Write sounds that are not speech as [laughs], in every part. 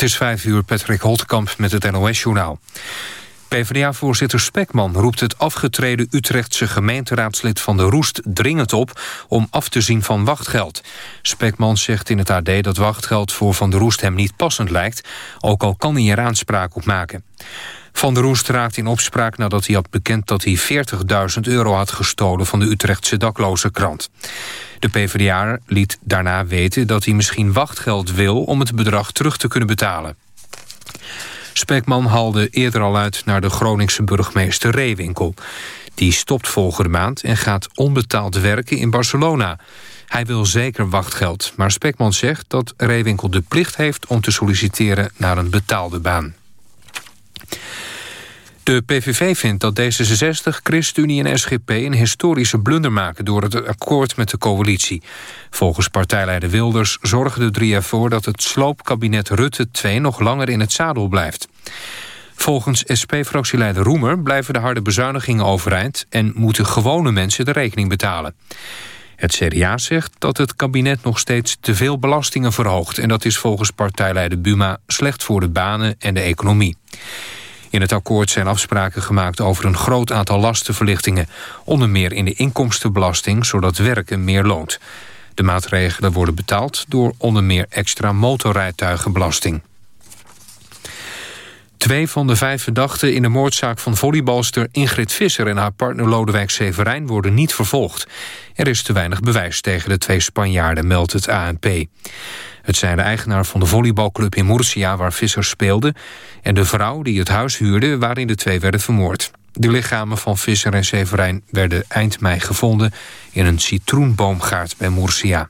Het is vijf uur, Patrick Holtkamp met het NOS-journaal. PvdA-voorzitter Spekman roept het afgetreden Utrechtse gemeenteraadslid van de Roest dringend op om af te zien van wachtgeld. Spekman zegt in het AD dat wachtgeld voor Van der Roest hem niet passend lijkt, ook al kan hij er aanspraak op maken. Van der Roest raakt in opspraak nadat hij had bekend dat hij 40.000 euro had gestolen van de Utrechtse dakloze krant. De PvdA liet daarna weten dat hij misschien wachtgeld wil om het bedrag terug te kunnen betalen. Spekman haalde eerder al uit naar de Groningse burgemeester Reewinkel. Die stopt volgende maand en gaat onbetaald werken in Barcelona. Hij wil zeker wachtgeld, maar Spekman zegt dat Reewinkel de plicht heeft... om te solliciteren naar een betaalde baan. De PVV vindt dat D66, ChristenUnie en SGP een historische blunder maken door het akkoord met de coalitie. Volgens partijleider Wilders zorgen de drie ervoor dat het sloopkabinet Rutte 2 nog langer in het zadel blijft. Volgens SP-fractieleider Roemer blijven de harde bezuinigingen overeind... en moeten gewone mensen de rekening betalen. Het CDA zegt dat het kabinet nog steeds te veel belastingen verhoogt... en dat is volgens partijleider Buma slecht voor de banen en de economie. In het akkoord zijn afspraken gemaakt over een groot aantal lastenverlichtingen. Onder meer in de inkomstenbelasting, zodat werken meer loont. De maatregelen worden betaald door onder meer extra motorrijtuigenbelasting. Twee van de vijf verdachten in de moordzaak van volleybalster Ingrid Visser... en haar partner Lodewijk Severijn worden niet vervolgd. Er is te weinig bewijs tegen de twee Spanjaarden, meldt het ANP. Het zijn de eigenaar van de volleybalclub in Murcia waar Visser speelde... en de vrouw die het huis huurde waarin de twee werden vermoord. De lichamen van Visser en Severijn werden eind mei gevonden... in een citroenboomgaard bij Murcia.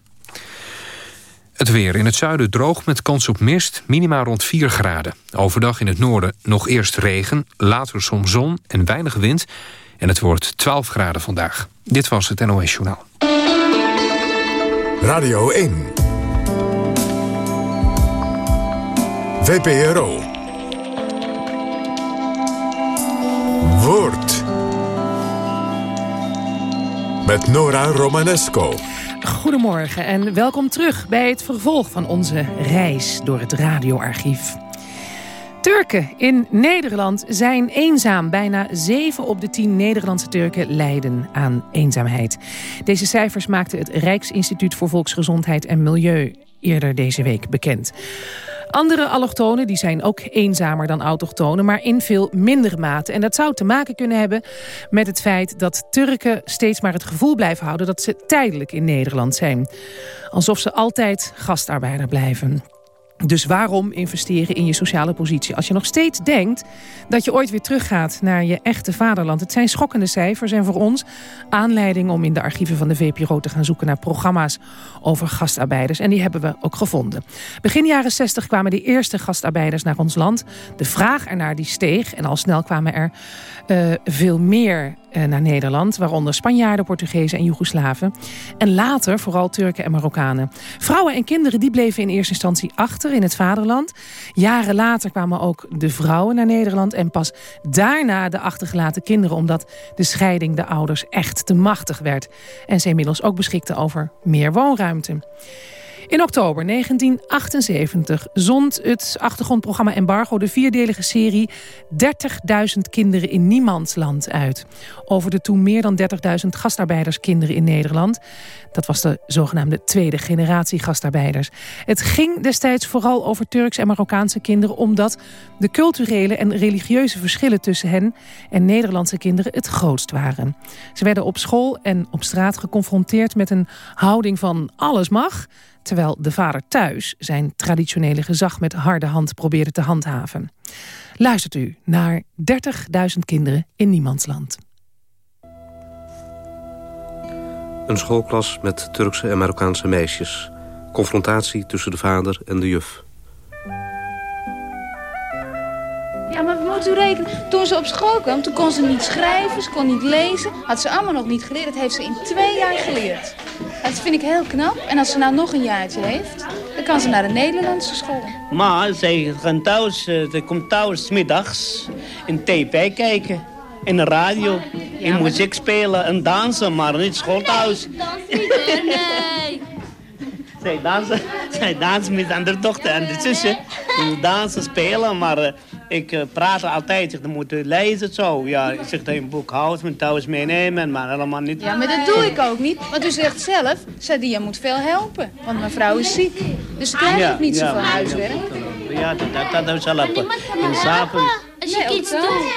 Het weer in het zuiden droog met kans op mist, minima rond 4 graden. Overdag in het noorden nog eerst regen, later soms zon en weinig wind... en het wordt 12 graden vandaag. Dit was het NOS Journaal. Radio 1 VPRO. Woord. Met Nora Romanesco. Goedemorgen en welkom terug bij het vervolg van onze reis door het radioarchief. Turken in Nederland zijn eenzaam. Bijna 7 op de 10 Nederlandse Turken lijden aan eenzaamheid. Deze cijfers maakte het Rijksinstituut voor Volksgezondheid en Milieu eerder deze week bekend. Andere allochtonen die zijn ook eenzamer dan autochtonen... maar in veel mindere mate. En dat zou te maken kunnen hebben met het feit... dat Turken steeds maar het gevoel blijven houden... dat ze tijdelijk in Nederland zijn. Alsof ze altijd gastarbeider blijven. Dus waarom investeren in je sociale positie? Als je nog steeds denkt dat je ooit weer teruggaat naar je echte vaderland. Het zijn schokkende cijfers en voor ons aanleiding om in de archieven van de VPRO te gaan zoeken naar programma's over gastarbeiders. En die hebben we ook gevonden. Begin jaren 60 kwamen de eerste gastarbeiders naar ons land. De vraag ernaar die steeg en al snel kwamen er uh, veel meer uh, naar Nederland. Waaronder Spanjaarden, Portugezen en Joegoslaven. En later vooral Turken en Marokkanen. Vrouwen en kinderen die bleven in eerste instantie achter in het vaderland. Jaren later kwamen ook de vrouwen naar Nederland. En pas daarna de achtergelaten kinderen. Omdat de scheiding de ouders echt te machtig werd. En ze inmiddels ook beschikten over meer woonruimte. In oktober 1978 zond het achtergrondprogramma Embargo... de vierdelige serie 30.000 kinderen in niemandsland uit. Over de toen meer dan 30.000 gastarbeiderskinderen in Nederland. Dat was de zogenaamde tweede generatie gastarbeiders. Het ging destijds vooral over Turks en Marokkaanse kinderen... omdat de culturele en religieuze verschillen tussen hen... en Nederlandse kinderen het grootst waren. Ze werden op school en op straat geconfronteerd met een houding van alles mag terwijl de vader thuis zijn traditionele gezag met harde hand probeerde te handhaven. Luistert u naar 30.000 kinderen in niemandsland. Een schoolklas met Turkse en Marokkaanse meisjes. Confrontatie tussen de vader en de juf. Rekenen. Toen ze op school kwam, toen kon ze niet schrijven, ze kon niet lezen. Had ze allemaal nog niet geleerd. Dat heeft ze in twee jaar geleerd. Dat vind ik heel knap. En als ze nou nog een jaartje heeft, dan kan ze naar de Nederlandse school. Maar ze gaan thuis, eh, ze komt thuis middags in tv kijken. In de radio. in muziek spelen en dansen, maar niet school thuis. Nee, dans niet hoor, nee. Zij dansen, [laughs] zij dansen met andere dochter en de zussen. Dansen, spelen, maar uh, ik uh, praat altijd. Zeg, dan moet lezen zo. Ja, ik zeg dat je een boek houdt, mijn thuis meenemen, maar helemaal niet. Ja, maar dat doe ik ook niet. Want u zegt zelf, Sadia moet veel helpen. Want mijn vrouw is ziek. Dus ze krijgt ja, niet ja, zoveel huiswerk. Ja, dat, dat, dat, dat zou helpen. En s'avonds... Als je iets doet.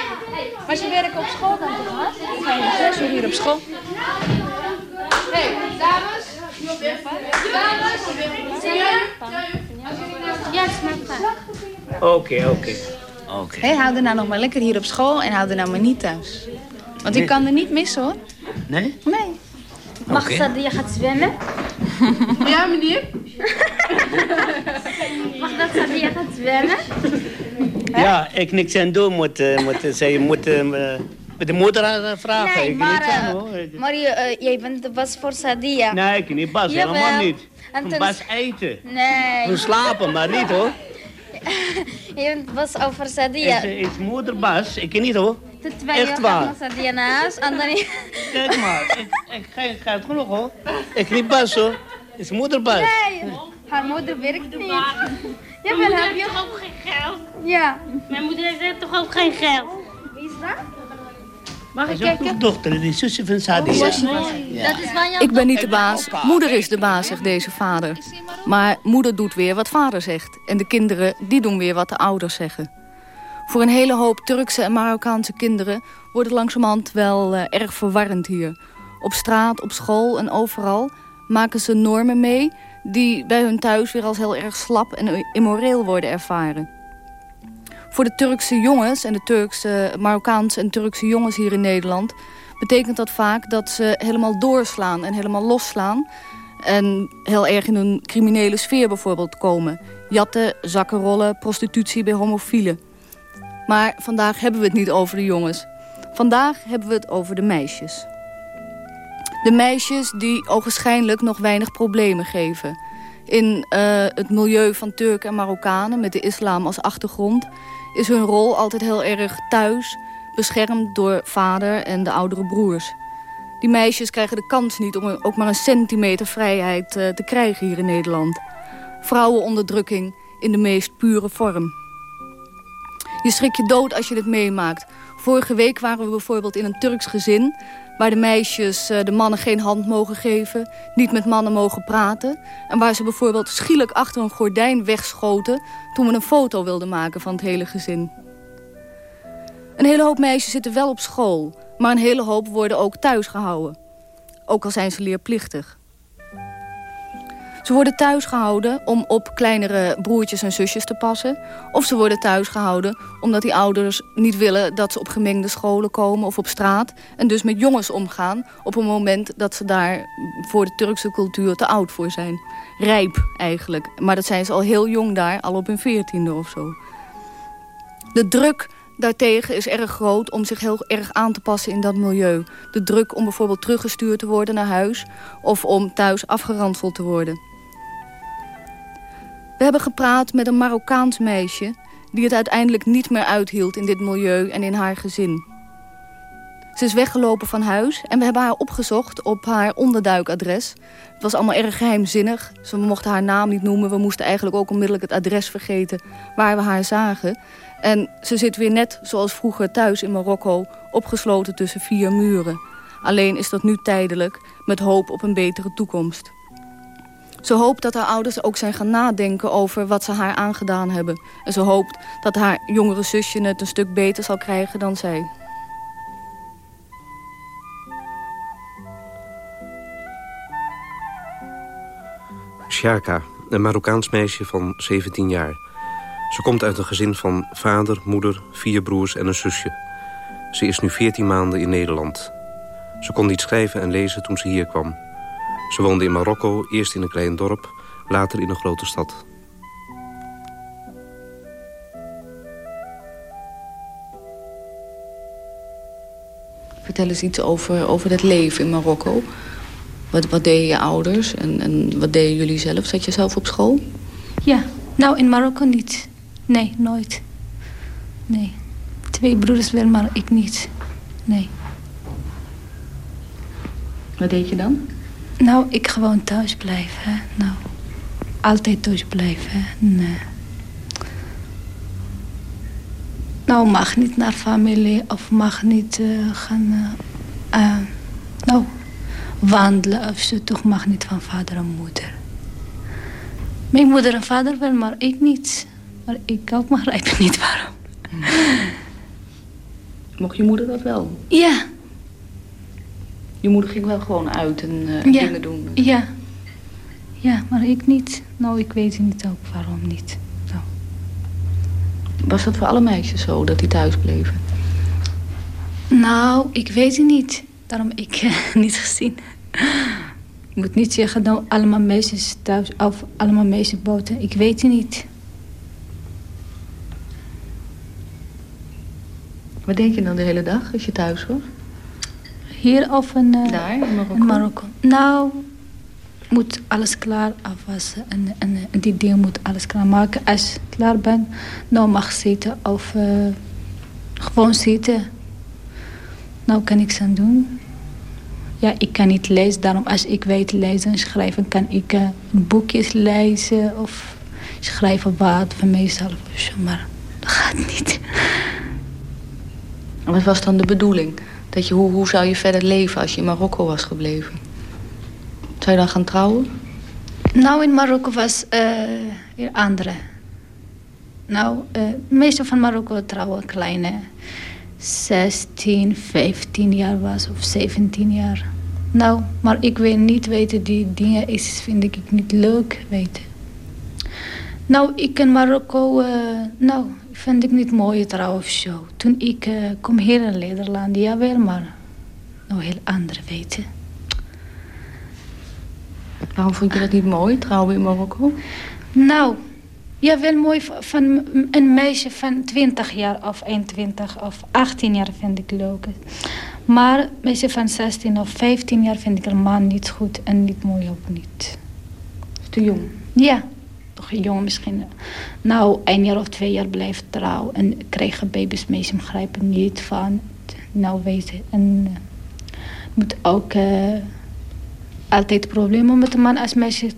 Maar ze werken op school dan toch? Ga je zes uur hier op school. Hé, hey, dames. Ja, Oké, oké. Oké. Hé, hou er nou nog maar lekker hier op school en hou er nou maar niet thuis. Want ik kan er niet missen, hoor. Nee? Nee. Mag okay. dat je gaat zwemmen? [laughs] Ja, meneer? [laughs] Mag dat Sadia gaat zwemmen? Ja, ik niks aan doen moet, uh, moet zij moet met de moeder vragen. Nee, ik maar, niet aan, hoor. maar je, uh, jij bent de bas voor Sadia. Nee, ik niet bas, Jawel. helemaal niet. En ten... Bas eten. Nee. We slapen, maar niet hoor. [laughs] je bent bas over Sadia. Is, is moeder bas, ik niet hoor. De twee Echt waar. Sadia naar huis en dan... Kijk maar, [laughs] ik, ik, ga, ik ga het genoeg hoor. Ik niet bas hoor. Is moeder bas. Nee, haar moeder werkt niet. Ja, Mijn moeder heeft toch ook geen geld? Ja. Mijn moeder heeft toch ook geen geld? Wie is dat? Mag ik kijken? Dochter, die zusje van Sadia. Oh, ik ben niet de baas, moeder is de baas, zegt deze vader. Maar moeder doet weer wat vader zegt. En de kinderen, die doen weer wat de ouders zeggen. Voor een hele hoop Turkse en Marokkaanse kinderen... wordt het langzamerhand wel uh, erg verwarrend hier. Op straat, op school en overal maken ze normen mee die bij hun thuis weer als heel erg slap en immoreel worden ervaren. Voor de Turkse jongens en de Turkse, Marokkaanse en Turkse jongens hier in Nederland... betekent dat vaak dat ze helemaal doorslaan en helemaal losslaan... en heel erg in een criminele sfeer bijvoorbeeld komen. Jatten, zakkenrollen, prostitutie bij homofielen. Maar vandaag hebben we het niet over de jongens. Vandaag hebben we het over de meisjes. De meisjes die ogenschijnlijk nog weinig problemen geven. In uh, het milieu van Turken en Marokkanen met de islam als achtergrond... is hun rol altijd heel erg thuis, beschermd door vader en de oudere broers. Die meisjes krijgen de kans niet om ook maar een centimeter vrijheid uh, te krijgen hier in Nederland. Vrouwenonderdrukking in de meest pure vorm. Je schrik je dood als je dit meemaakt. Vorige week waren we bijvoorbeeld in een Turks gezin waar de meisjes eh, de mannen geen hand mogen geven... niet met mannen mogen praten... en waar ze bijvoorbeeld schielijk achter een gordijn wegschoten... toen we een foto wilden maken van het hele gezin. Een hele hoop meisjes zitten wel op school... maar een hele hoop worden ook thuis gehouden. Ook al zijn ze leerplichtig. Ze worden thuis gehouden om op kleinere broertjes en zusjes te passen. Of ze worden thuis gehouden omdat die ouders niet willen dat ze op gemengde scholen komen of op straat. En dus met jongens omgaan op een moment dat ze daar voor de Turkse cultuur te oud voor zijn. Rijp eigenlijk. Maar dat zijn ze al heel jong daar, al op hun veertiende of zo. De druk daartegen is erg groot om zich heel erg aan te passen in dat milieu. De druk om bijvoorbeeld teruggestuurd te worden naar huis... of om thuis afgeranseld te worden. We hebben gepraat met een Marokkaans meisje... die het uiteindelijk niet meer uithield in dit milieu en in haar gezin. Ze is weggelopen van huis en we hebben haar opgezocht op haar onderduikadres. Het was allemaal erg geheimzinnig. Ze mochten haar naam niet noemen. We moesten eigenlijk ook onmiddellijk het adres vergeten waar we haar zagen. En ze zit weer net zoals vroeger thuis in Marokko... opgesloten tussen vier muren. Alleen is dat nu tijdelijk, met hoop op een betere toekomst. Ze hoopt dat haar ouders ook zijn gaan nadenken over wat ze haar aangedaan hebben. En ze hoopt dat haar jongere zusje het een stuk beter zal krijgen dan zij. Shaka, een Marokkaans meisje van 17 jaar. Ze komt uit een gezin van vader, moeder, vier broers en een zusje. Ze is nu 14 maanden in Nederland. Ze kon niet schrijven en lezen toen ze hier kwam. Ze woonde in Marokko, eerst in een klein dorp, later in een grote stad. Vertel eens iets over, over het leven in Marokko. Wat, wat deden je ouders en, en wat deden jullie zelf? Zat je zelf op school? Ja, nou in Marokko niet. Nee, nooit. Nee. Twee broers wel, maar ik niet. Nee. Wat deed je dan? Nou, ik gewoon thuis blijven. Nou, altijd thuis blijven. Nee. Nou, mag niet naar familie of mag niet uh, gaan... Uh, nou, wandelen of zo. Toch mag niet van vader en moeder. Mijn moeder en vader wel, maar ik niet. Maar ik ook begrijp [laughs] niet waarom. Mocht je moeder dat wel? Ja. Je moeder ging wel gewoon uit en uh, ja. dingen doen? Ja. Ja, maar ik niet. Nou, ik weet niet ook waarom niet. Nou. Was dat voor alle meisjes zo, dat die thuis bleven? Nou, ik weet het niet. Daarom ik uh, [laughs] niet gezien. Ik moet niet zeggen, nou, allemaal meisjes thuis of allemaal meisjes buiten. Ik weet het niet. Wat denk je dan de hele dag als je thuis was? Hier of in, uh, Daar, in Marokko? in Marokko? Nou, moet alles klaar afwassen. En, en, en die ding moet alles klaarmaken. Als je klaar bent, nou mag zitten of uh, gewoon zitten. Nou kan ik aan doen. Ja, ik kan niet lezen. Daarom als ik weet lezen en schrijven, kan ik uh, boekjes lezen of schrijven wat van mezelf. Maar dat gaat niet. Wat was dan de bedoeling? Dat je, hoe, hoe zou je verder leven als je in Marokko was gebleven? Zou je dan gaan trouwen? Nou, in Marokko was uh, andere. Nou, uh, de meeste van Marokko trouwen kleine 16, 15 jaar was of 17 jaar. Nou, maar ik wil niet weten, die dingen is, vind ik niet leuk weten. Nou, ik in Marokko, uh, nou, vind ik niet mooi trouw of zo. Toen ik uh, kom hier in Nederland, ja wel, maar nou heel andere weten. Waarom vond je dat niet mooi, trouwen in Marokko? Nou, ja, wel mooi van een meisje van 20 jaar of 21 of 18 jaar vind ik leuk. Maar een meisje van 16 of 15 jaar vind ik helemaal niet goed en niet mooi ook niet. Te jong? Ja, toch jong misschien. Nou, een jaar of twee jaar blijft trouw en krijgen baby's meestal begrijpen niet van. Nou weten. En uh, moet ook uh, altijd problemen met de man als meisje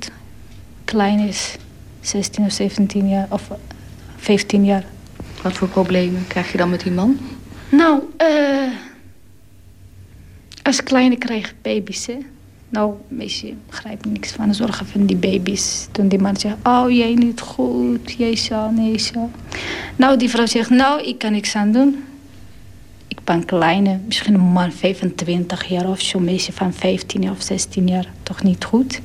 klein is. 16 of 17 jaar of 15 jaar. Wat voor problemen krijg je dan met die man? Nou, uh, als kleine krijg baby's, hè. Nou, meisje begrijpt niks van de zorgen van die baby's. Toen die man zegt, oh, jij niet goed, jij zo, nee zo. Nou, die vrouw zegt, nou, ik kan niks aan doen. Ik ben kleine, misschien een man 25 jaar of zo. meisje van 15 of 16 jaar, toch niet goed.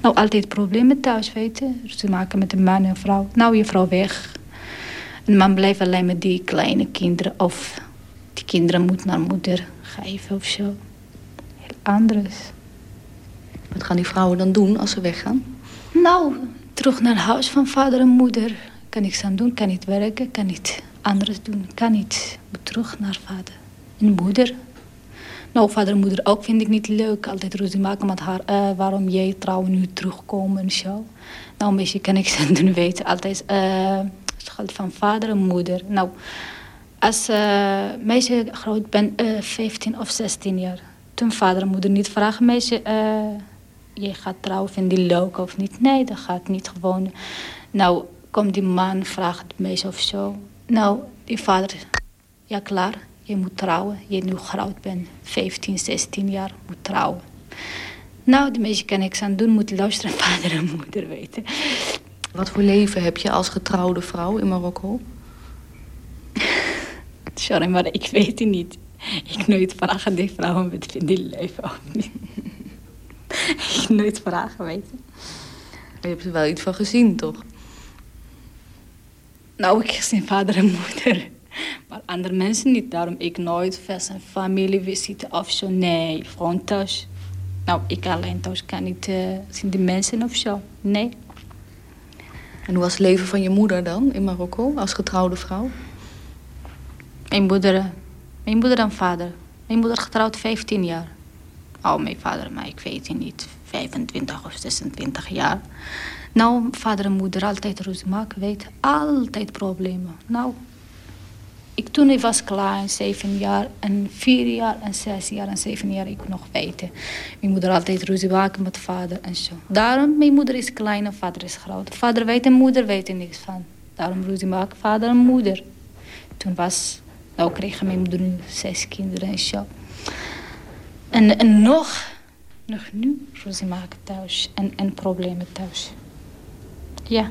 Nou, altijd problemen thuis, weet je. Ze maken met een man en vrouw. Nou, je vrouw weg. Een man blijft alleen met die kleine kinderen. Of die kinderen moeten naar moeder geven of zo. Heel anders. Wat gaan die vrouwen dan doen als ze weggaan? Nou, terug naar huis van vader en moeder. Kan niks aan doen, kan niet werken, kan niet anders doen. Kan niet. Terug naar vader en moeder. Nou, vader en moeder ook vind ik niet leuk. Altijd ruzie maken met haar. Uh, waarom jij trouwen nu terugkomen en zo. Nou, een beetje kan ik ze doen weten. Altijd uh, schuld van vader en moeder. Nou, als uh, meisje groot ben, 15 of 16 jaar. Toen vader en moeder niet vragen, meisje, je gaat trouwen, vind je leuk of niet? Nee, dat gaat niet gewoon. Nou, komt die man, vraagt het meisje of zo. Nou, die vader, ja klaar, je moet trouwen. Je nu groot bent, 15, 16 jaar, moet trouwen. Nou, de meisje kan niks aan doen, moet luisteren [laughs] vader en moeder weten. Wat voor leven heb je als getrouwde vrouw in Marokko? [laughs] Sorry, maar ik weet het niet. Ik nooit vragen die vrouwen wat vinden die leven of niet. [laughs] ik nooit vragen weten. Je hebt er wel iets van gezien, toch? Nou, ik gezien vader en moeder. Maar andere mensen niet. Daarom ik nooit vers en familie visite of zo. Nee, gewoon thuis. Nou, ik alleen thuis kan niet uh, zien de mensen of zo. Nee. En hoe was het leven van je moeder dan in Marokko als getrouwde vrouw? Mijn moeder, mijn moeder en vader. Mijn moeder getrouwd 15 jaar. Oh, mijn vader, maar ik weet het niet. 25 of 26 jaar. Nou, vader en moeder altijd ruzie maken, weet. Altijd problemen. Nou, Ik, toen ik was klaar, zeven jaar en vier jaar en zes jaar en zeven jaar, ik nog weten. Mijn moeder altijd ruzie maken met vader en zo. Daarom, mijn moeder is klein en vader is groot. Vader weet en moeder weet er niks van. Daarom ruzie maken vader en moeder. Toen was, nou kreeg mijn moeder zes kinderen en zo. En, en nog, nog nu ruzie maken thuis en, en problemen thuis. Ja.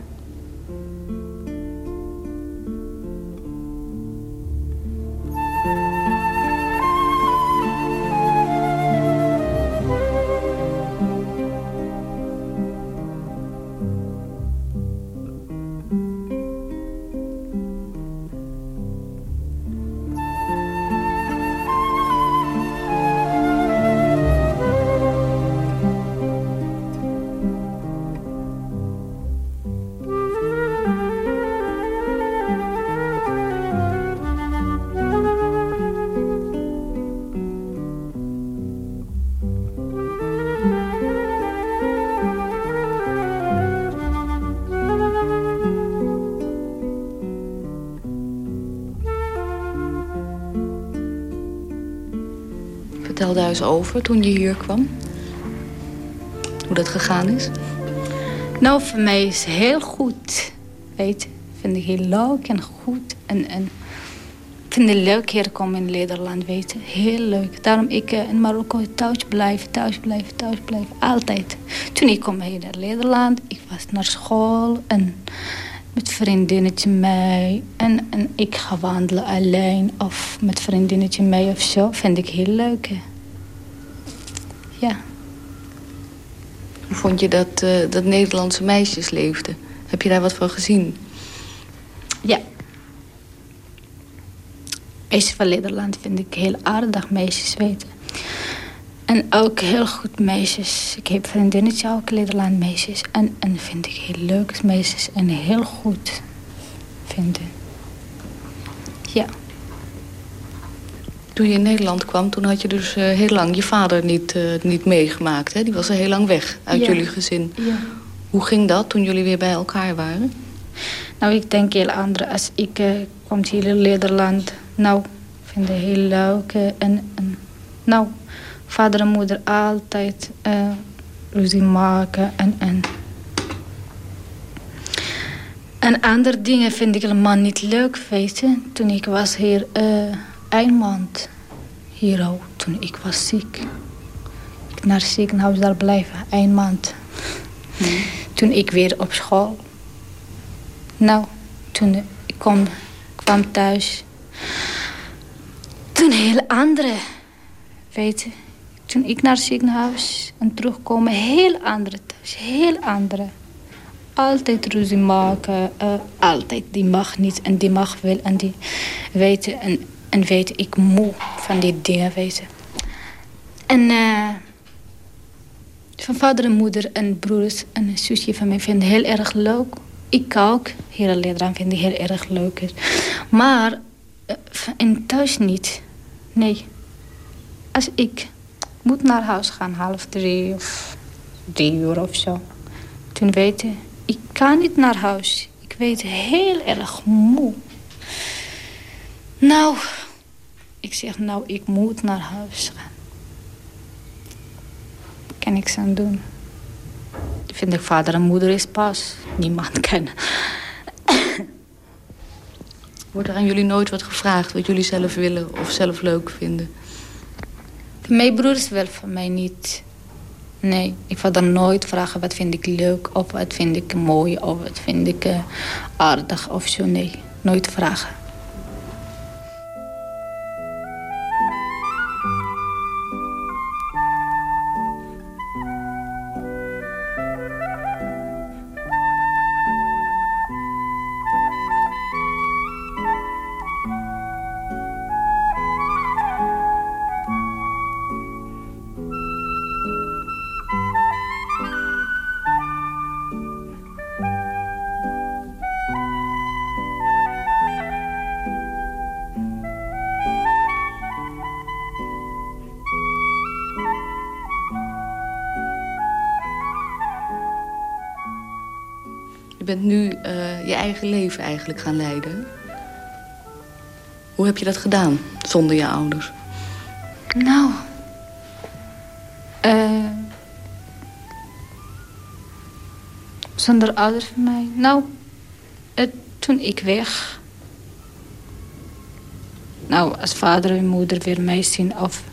Eens over toen je hier kwam. Hoe dat gegaan is. Nou, voor mij is heel goed. Weet vind ik heel leuk en goed. En, en vind het leuk hier komen in Nederland, weet je. Heel leuk. Daarom ik uh, in Marokko thuis blijven, thuis blijven, thuis blijven. Altijd. Toen ik kom hier naar Nederland, ik was naar school en met vriendinnetje mee. En, en ik ga wandelen alleen of met vriendinnetje mee of zo. Vind ik heel leuk. Hè. Ja. Vond je dat, uh, dat Nederlandse meisjes leefden? Heb je daar wat van gezien? Ja. Meisjes van Nederland vind ik heel aardig meisjes weten. En ook heel goed meisjes. Ik heb vriendinnetje ook Nederland meisjes. En, en vind ik heel leuk meisjes en heel goed vinden. Ja. Toen je in Nederland kwam, toen had je dus uh, heel lang je vader niet, uh, niet meegemaakt. Hè? Die was er heel lang weg uit Ja. jullie gezin. Ja. Hoe ging dat toen jullie weer bij elkaar waren? Nou, ik denk heel anders. Als ik uh, kwam hier in Nederland, nou, vind ik heel leuk. eh, en, en, nou, vader en moeder altijd eh, ruzie maken en, en... En andere dingen vind ik helemaal niet leuk, weet je. Toen ik was hier eh een maand hier ook, toen ik was ziek. Ik naar het ziekenhuis daar blijven, een maand. Toen ik weer op school. Nou, toen ik kom, kwam thuis. Toen heel andere, weet je. Toen ik naar het ziekenhuis en terugkomen, heel andere thuis, heel andere. Altijd ruzie maken, eh, altijd die mag niet en die mag wel en die weet je, en, en weet ik moe van die dingen, je. En eh, van vader en moeder en broers en zusje van mij vinden heel erg leuk. Ik ook. In Nederland vind ik heel erg leuk. Maar eh, in thuis niet. Nee. Als ik moet naar huis gaan, half drie of drie uur of zo. Toen weet je, ik kan niet naar huis. Ik weet heel erg moe. Nou, ik zeg nou, ik moet naar huis gaan. Kan niks aan doen. Vind ik vader en moeder is pas. Niemand [laughs] kan. Wordt er aan jullie nooit wat gevraagd wat jullie zelf willen of zelf leuk vinden? Mijn broers wel, van mij niet. Nee, ik ga dan nooit vragen wat vind ik leuk of wat vind ik mooi of wat vind ik eh, aardig of zo. Nee, nooit vragen. Nu eh, je eigen leven eigenlijk gaan leiden. Hoe heb je dat gedaan, zonder je ouders? Nou... eh, zonder ouders van mij? Nou, eh, toen ik weg... Nou, als vader en moeder weer mij zien of...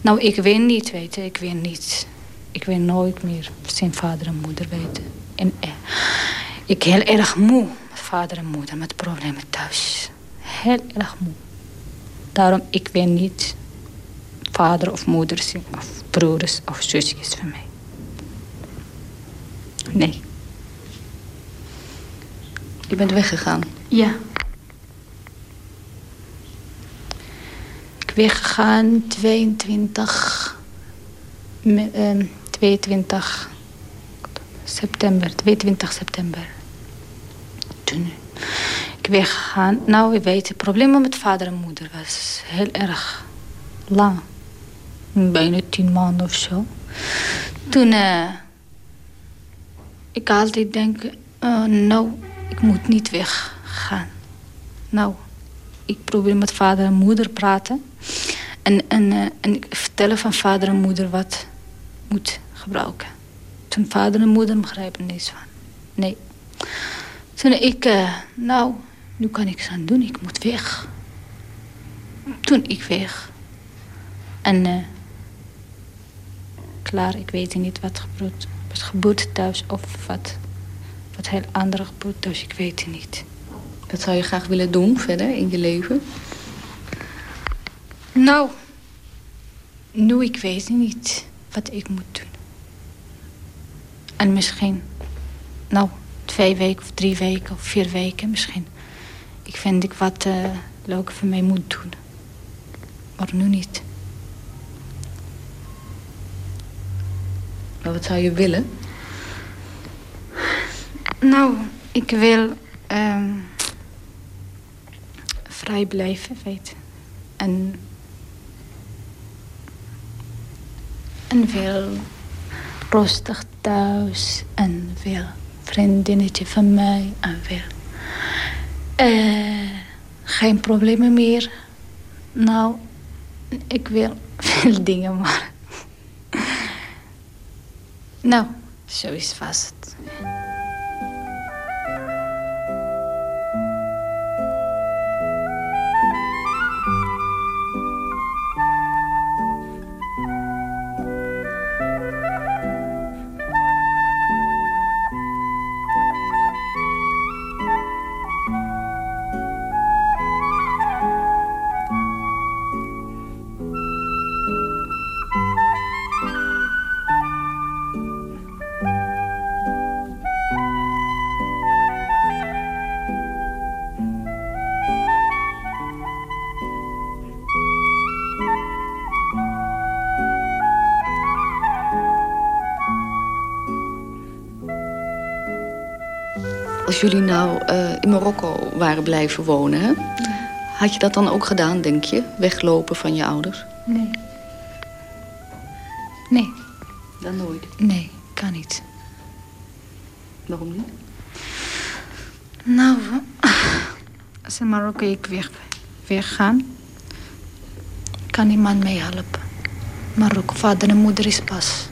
Nou, ik weet niet, weet je, ik weet niet. Ik weet nooit meer zijn vader en moeder weten. En eh, ik heel erg moe met vader en moeder, met problemen thuis. Heel erg moe. Daarom, ik weet niet vader of moeder zien, of broers of zusjes van mij. Nee. Je bent weggegaan. Ja. Ik ben weggegaan 22... me- ehm, 22 september. 22 september. Ik ben weggegaan. Nou, je weet, het probleem met vader en moeder was heel erg lang. Bijna tien maanden of zo. Toen... eh, ik altijd denk... eh, nou, ik moet niet weggaan. Nou, ik probeer met vader en moeder praten. En, en, eh, en ik vertellen van vader en moeder wat moet gebruiken. Toen vader en moeder begrijpen niets van. Nee. Toen ik, eh, nou, nu kan ik aan doen, ik moet weg. Toen ik weg. En eh, klaar, ik weet niet wat gebeurt, wat gebeurt thuis of wat, wat heel andere gebeurt thuis, ik weet het niet. Wat zou je graag willen doen verder in je leven? Nou, nu ik weet niet wat ik moet doen. En misschien, nou, twee weken of drie weken of vier weken misschien. Ik vind ik wat eh leuk voor mij moet doen. Maar nu niet. Maar wat zou je willen? Nou, ik wil ehm, vrij blijven, weet. En, en veel rustig thuis. En veel vriendinnetje van mij. En veel eh, geen problemen meer. Nou, ik wil [laughs] veel dingen, maar... nou, zo is vast. Als jullie nou eh, in Marokko waren blijven wonen, hè? had je dat dan ook gedaan, denk je? Weglopen van je ouders? Nee. Nee, Dan nooit. nee, kan niet. Waarom niet? Nou, [laughs] als in Marokko ik weg, weggaan, kan niemand mij helpen. Marokko, vader en moeder is pas.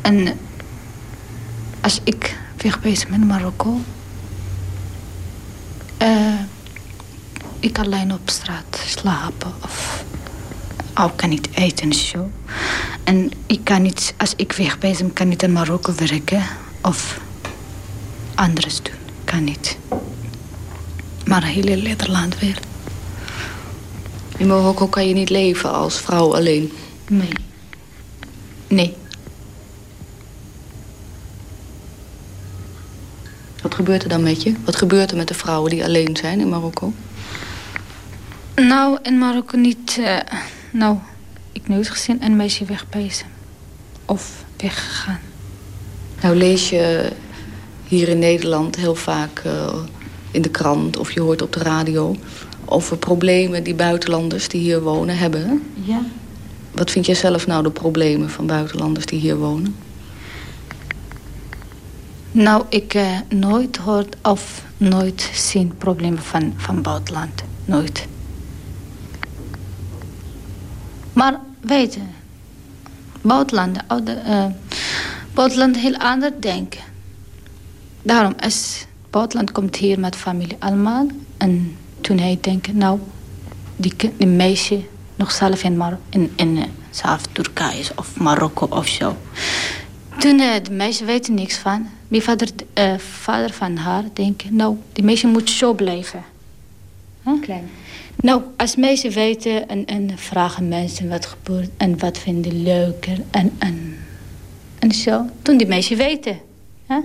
En als ik weg bezig in Marokko, eh, ik alleen op straat slapen of ook kan niet eten en zo. En ik kan niet, als ik weg bezig ben, kan niet in Marokko werken of anders doen. Kan niet. Maar heel Nederland weer. In Marokko kan je niet leven als vrouw alleen. Nee. Nee. Wat gebeurt er dan met je? Wat gebeurt er met de vrouwen die alleen zijn in Marokko? Nou, in Marokko niet... eh, nou, ik nooit gezien een meisje wegpezen. Of weggegaan. Nou lees je hier in Nederland heel vaak eh, in de krant of je hoort op de radio over problemen die buitenlanders die hier wonen hebben. Ja. Wat vind jij zelf nou de problemen van buitenlanders die hier wonen? Nou, ik eh, nooit hoort of nooit zien problemen van, van buitenland. Nooit. Maar weet je, buitenlanden, oude, uh, buitenland heel anders denken. Daarom is buitenland komt hier met familie allemaal. En toen hij denkt, nou, die, die meisje nog zelf in, Mar in, in uh, Turkije of Marokko of zo. Toen uh, de meisje weten niks van. Mijn vader, uh, vader van haar denkt, nou, die meisje moet zo blijven. Huh? Klein. Nou, als meisje weten en, en vragen mensen wat gebeurt en wat vinden leuker en, en, en zo. Toen die meisje weten. Huh?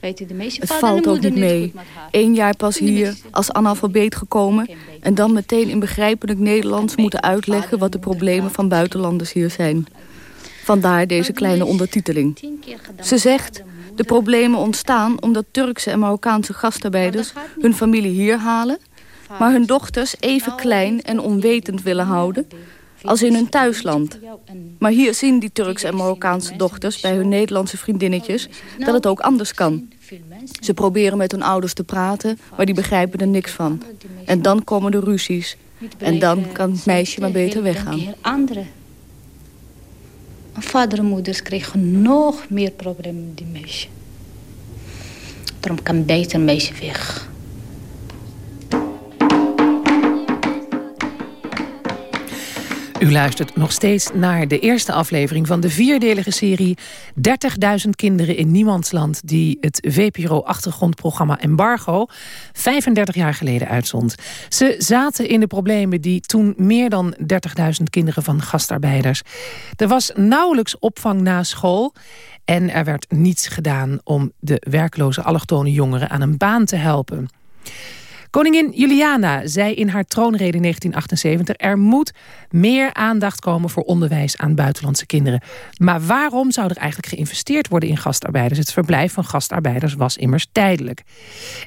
Weten de meisje Het valt ook niet mee. Eén jaar pas hier als analfabeet gekomen... en dan meteen in begrijpelijk Nederlands moeten uitleggen... wat de problemen van buitenlanders hier zijn. Vandaar deze kleine ondertiteling. Ze zegt, de problemen ontstaan omdat Turkse en Marokkaanse gastarbeiders... hun familie hier halen maar hun dochters even klein en onwetend willen houden als in hun thuisland. Maar hier zien die Turkse en Marokkaanse dochters bij hun Nederlandse vriendinnetjes dat het ook anders kan. Ze proberen met hun ouders te praten, maar die begrijpen er niks van. En dan komen de ruzies. En dan kan het meisje maar beter weggaan. Vader en moeders kregen nog meer problemen met die meisje. Daarom kan beter meisje weg. U luistert nog steeds naar de eerste aflevering van de vierdelige serie 30.000 kinderen in Niemandsland die het VPRO-achtergrondprogramma Embargo 35 jaar geleden uitzond. Ze zaten in de problemen die toen meer dan 30.000 kinderen van gastarbeiders. Er was nauwelijks opvang na school en er werd niets gedaan om de werkloze allochtone jongeren aan een baan te helpen. Koningin Juliana zei in haar troonrede in 1978... er moet meer aandacht komen voor onderwijs aan buitenlandse kinderen. Maar waarom zou er eigenlijk geïnvesteerd worden in gastarbeiders? Het verblijf van gastarbeiders was immers tijdelijk.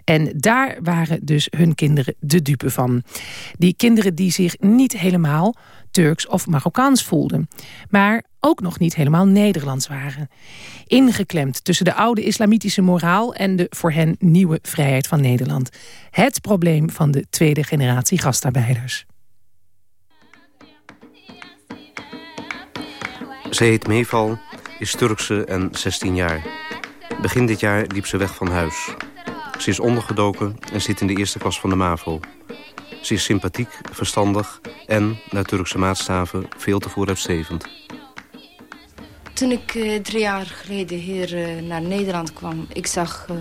En daar waren dus hun kinderen de dupe van. Die kinderen die zich niet helemaal Turks of Marokkaans voelden. Maar ook nog niet helemaal Nederlands waren. Ingeklemd tussen de oude islamitische moraal... en de voor hen nieuwe vrijheid van Nederland. Het probleem van de tweede generatie gastarbeiders. Ze heet Meeval, is Turkse en 16 jaar. Begin dit jaar liep ze weg van huis. Ze is ondergedoken en zit in de eerste klas van de MAVO. Ze is sympathiek, verstandig en, naar Turkse maatstaven, veel te vooruitstrevend. Toen ik uh, drie jaar geleden hier uh, naar Nederland kwam, ik zag... Uh,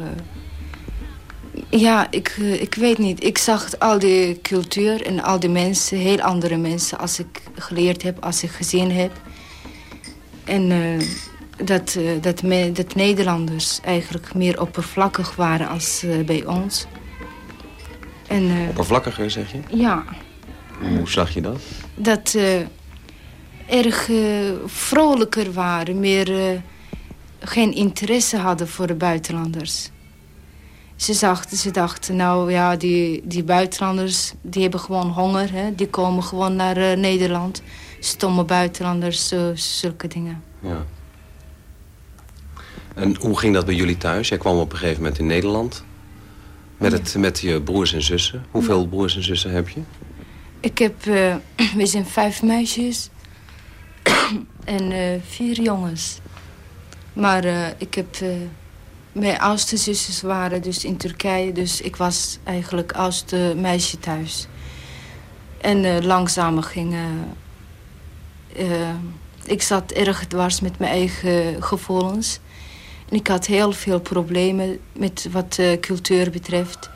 ja, ik, ik weet niet. Ik zag al die cultuur en al die mensen, heel andere mensen... als ik geleerd heb, als ik gezien heb. En dat, dat, dat Nederlanders eigenlijk meer oppervlakkig waren als bij ons. En, Oppervlakkiger, zeg je? Ja. Hoe zag je dat? Dat erg uh, vrolijker waren. Meer geen interesse hadden voor de buitenlanders. Ze, zachten, ze dachten, nou ja, die, die buitenlanders die hebben gewoon honger. Hè? Die komen gewoon naar Nederland. Stomme buitenlanders, zulke dingen. Ja. En hoe ging dat bij jullie thuis? Jij kwam op een gegeven moment in Nederland. Met, het, met je broers en zussen. Hoeveel broers en zussen heb je? Ik heb, [clears throat] we zijn vijf meisjes [clears throat] en uh, vier jongens. Maar uh, ik heb... Mijn oudste zusjes waren dus in Turkije. Dus ik was eigenlijk oudste meisje thuis. En langzamer ging... ik zat erg dwars met mijn eigen gevoelens. Ik had heel veel problemen met wat cultuur betreft.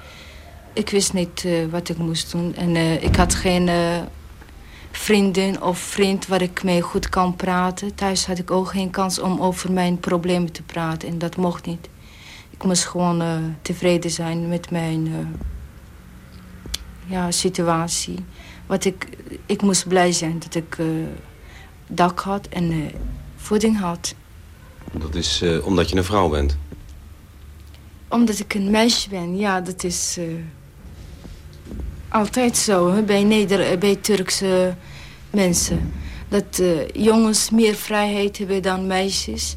Ik wist niet wat ik moest doen. En ik had geen vriendin of vriend waar ik mee goed kan praten. Thuis had ik ook geen kans om over mijn problemen te praten. En dat mocht niet. Ik moest gewoon tevreden zijn met mijn ja, situatie. Wat ik, ik moest blij zijn dat ik dak had en voeding had. Dat is omdat je een vrouw bent? Omdat ik een meisje ben, ja, dat is altijd zo bij, Neder bij Turkse mensen. Dat jongens meer vrijheid hebben dan meisjes.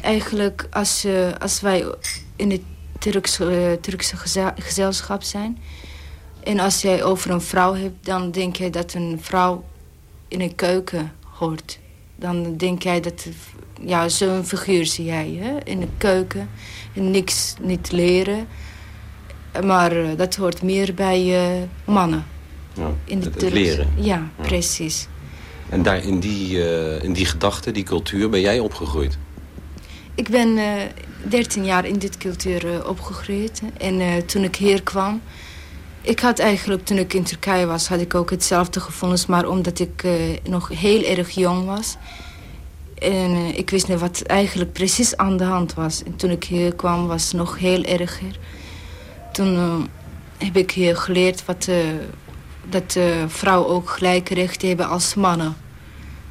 Eigenlijk als, als wij in het Turkse, Turkse gezelschap zijn... En als jij over een vrouw hebt, dan denk je dat een vrouw in een keuken hoort. Dan denk jij dat, ja, zo'n figuur zie jij hè? in de keuken. En niks niet leren. Maar uh, dat hoort meer bij uh, mannen. Ja, in de het, het leren. Ja, ja, precies. En daar in die, uh, in die gedachte, die cultuur, ben jij opgegroeid? Ik ben 13 jaar in dit cultuur opgegroeid. En toen ik hier kwam... Ik had eigenlijk, toen ik in Turkije was, had ik ook hetzelfde gevoelens. Maar omdat ik nog heel erg jong was... En ik wist niet wat eigenlijk precies aan de hand was. En toen ik hier kwam, was het nog heel erger. Toen uh, heb ik hier geleerd wat, uh, dat vrouwen ook gelijke rechten hebben als mannen.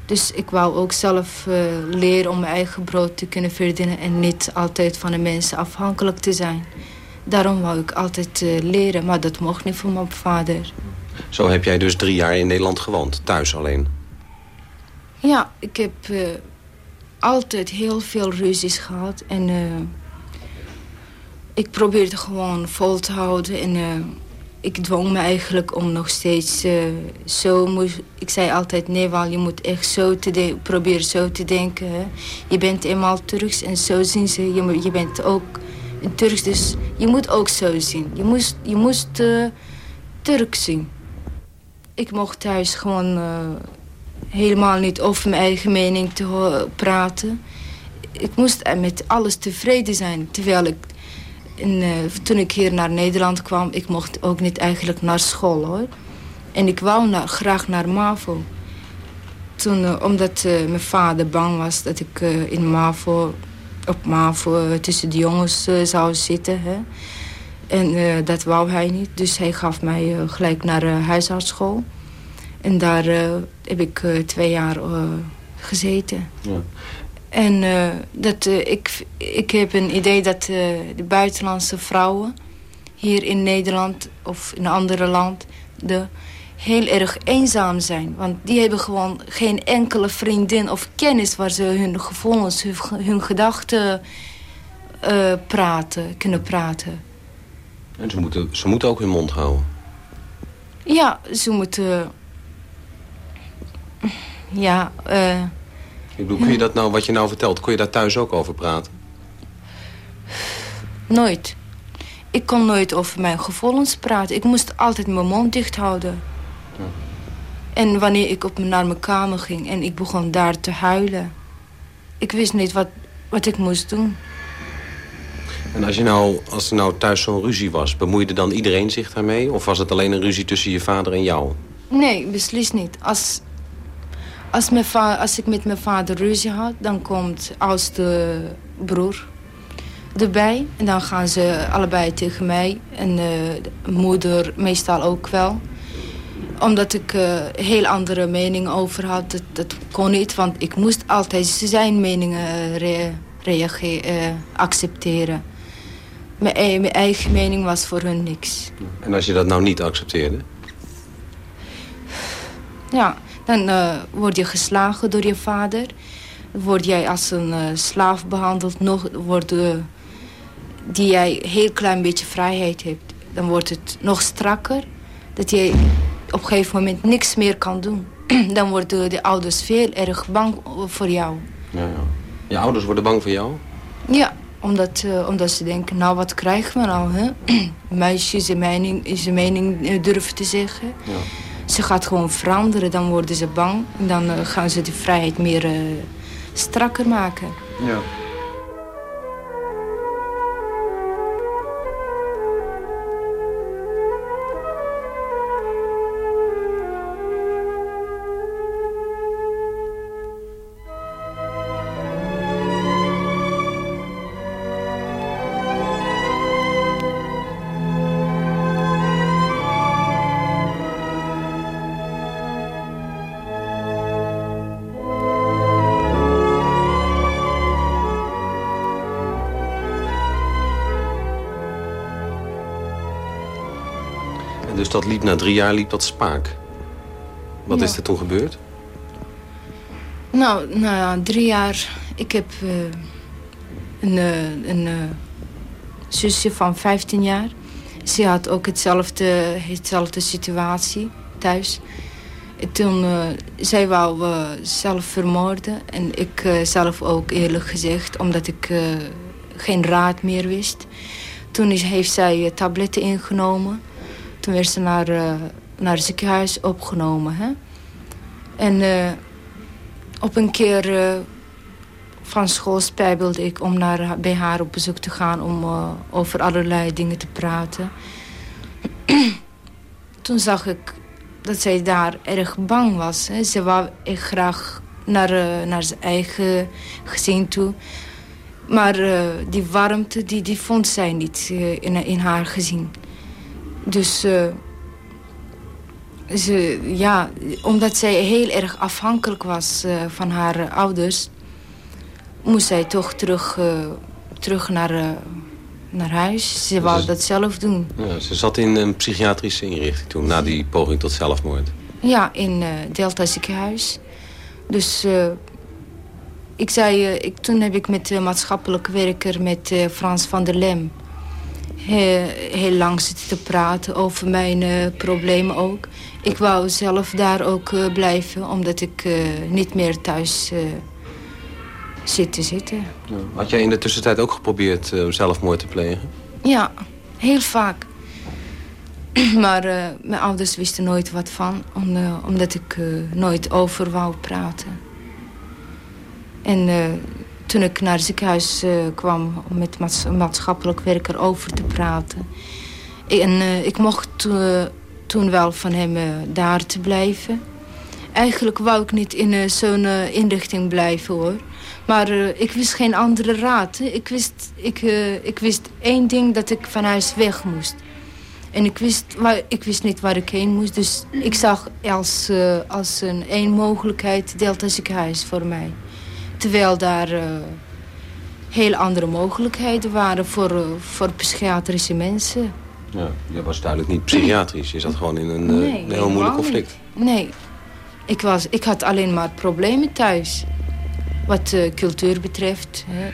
Dus ik wou ook zelf leren om mijn eigen brood te kunnen verdienen... en niet altijd van de mensen afhankelijk te zijn. Daarom wou ik altijd leren, maar dat mocht niet van mijn vader. Zo heb jij dus drie jaar in Nederland gewoond, thuis alleen? Ja, ik heb altijd heel veel ruzies gehad. En ik probeerde gewoon vol te houden. En uh, ik dwong me eigenlijk om nog steeds uh, zo... Moest, ik zei altijd, nee, wel, je moet echt zo te proberen zo te denken. Je bent eenmaal Turks en zo zien ze. Je, je bent ook een Turks, dus je moet ook zo zien. Je moest, je moest uh, Turk zien. Ik mocht thuis gewoon helemaal niet over mijn eigen mening te praten. Ik moest met alles tevreden zijn, terwijl ik en, uh, toen ik hier naar Nederland kwam, ik mocht ook niet eigenlijk naar school hoor. En ik wou naar, graag naar MAVO. Toen, uh, omdat mijn vader bang was dat ik in MAVO, op MAVO tussen de jongens zou zitten. Hè. En dat wou hij niet. Dus hij gaf mij gelijk naar huisartsschool. En daar heb ik twee jaar gezeten. Ja. En dat, ik, ik heb een idee dat de buitenlandse vrouwen hier in Nederland of in een andere land de, heel erg eenzaam zijn. Want die hebben gewoon geen enkele vriendin of kennis waar ze hun gevoelens, hun, hun gedachten praten, kunnen praten. En ze moeten, ze moeten ook hun mond houden? Ja, ze moeten... Ja, eh ik bedoel, kun je dat nou, wat je nou vertelt, kon je daar thuis ook over praten? Nooit. Ik kon nooit over mijn gevoelens praten. Ik moest altijd mijn mond dicht houden. Ja. En wanneer ik op, naar mijn kamer ging en ik begon daar te huilen... ik wist niet wat, wat ik moest doen. En als, je nou, als er nou thuis zo'n ruzie was, bemoeide dan iedereen zich daarmee? Of was het alleen een ruzie tussen je vader en jou? Nee, beslist niet. Als, als, mijn als ik met mijn vader ruzie had, dan komt oudste broer erbij. En dan gaan ze allebei tegen mij. En uh, moeder meestal ook wel. Omdat ik uh, heel andere meningen over had. Dat, dat, kon niet, want ik moest altijd zijn meningen re reageren, accepteren. Mijn, mijn eigen mening was voor hun niks. En als je dat nou niet accepteerde? Ja, dan uh, word je geslagen door je vader. Word jij als een uh, slaaf behandeld. Nog wordt uh, die jij heel klein beetje vrijheid hebt. Dan wordt het nog strakker. Dat je op een gegeven moment niks meer kan doen. [clears throat] dan worden de ouders veel erg bang voor jou. Ja, ja. Je ouders worden bang voor jou? Ja, omdat, uh, omdat ze denken, nou wat krijgen we nou? Hè? [clears throat] Meisje zijn mening, zijn mening durven te zeggen. Ja. Ze gaat gewoon veranderen, dan worden ze bang. Dan uh, gaan ze die vrijheid meer uh, strakker maken. Ja. Dat liep na drie jaar liep dat spaak. Wat is er toen gebeurd? Nou, nou ja, drie jaar. Ik heb uh, een, uh, een uh, zusje van 15 jaar. Ze had ook hetzelfde, hetzelfde situatie thuis. Toen, uh, zij wou zelf vermoorden. En ik zelf ook eerlijk gezegd, omdat ik geen raad meer wist. Toen is, heeft zij tabletten ingenomen. Toen werd ze naar, naar het ziekenhuis opgenomen. Hè? En op een keer van school spijbelde ik om naar, bij haar op bezoek te gaan... om over allerlei dingen te praten. [clears throat] Toen zag ik dat zij daar erg bang was. Hè. Ze wou echt graag naar, naar zijn eigen gezin toe. Maar die warmte, die, die vond zij niet in, in haar gezin. Dus ze, ja, omdat zij heel erg afhankelijk was van haar ouders... moest zij toch terug, terug naar, naar huis. Ze wou dat zelf doen. Ja, ze zat in een psychiatrische inrichting toen, na die poging tot zelfmoord. Ja, in Delta ziekenhuis. Dus ik zei, ik, toen heb ik met de maatschappelijk werker, met Frans van der Lem... Heel, heel lang zitten te praten over mijn problemen ook. Ik wou zelf daar ook blijven, omdat ik niet meer thuis zitten zitten. Had jij in de tussentijd ook geprobeerd zelfmoord te plegen? Ja, heel vaak. [clears throat] maar mijn ouders wisten nooit wat van, om, omdat ik nooit over wou praten. En toen ik naar het ziekenhuis kwam om met maats maatschappelijk werker over te praten... en ik mocht toen wel van hem daar te blijven... Eigenlijk wou ik niet in zo'n inrichting blijven, hoor. Maar uh, ik wist geen andere raad. Ik wist, ik, uh, ik wist één ding, dat ik van huis weg moest. En ik wist, waar, ik wist niet waar ik heen moest. Dus ik zag als, uh, als een één mogelijkheid Delta ziekenhuis voor mij. Terwijl daar heel andere mogelijkheden waren voor, voor psychiatrische mensen. Ja, je was duidelijk niet psychiatrisch. Je zat gewoon in een, nee, een heel moeilijk conflict. Niet. Nee, ik, was, ik had alleen maar problemen thuis. Wat uh, cultuur betreft. Hè.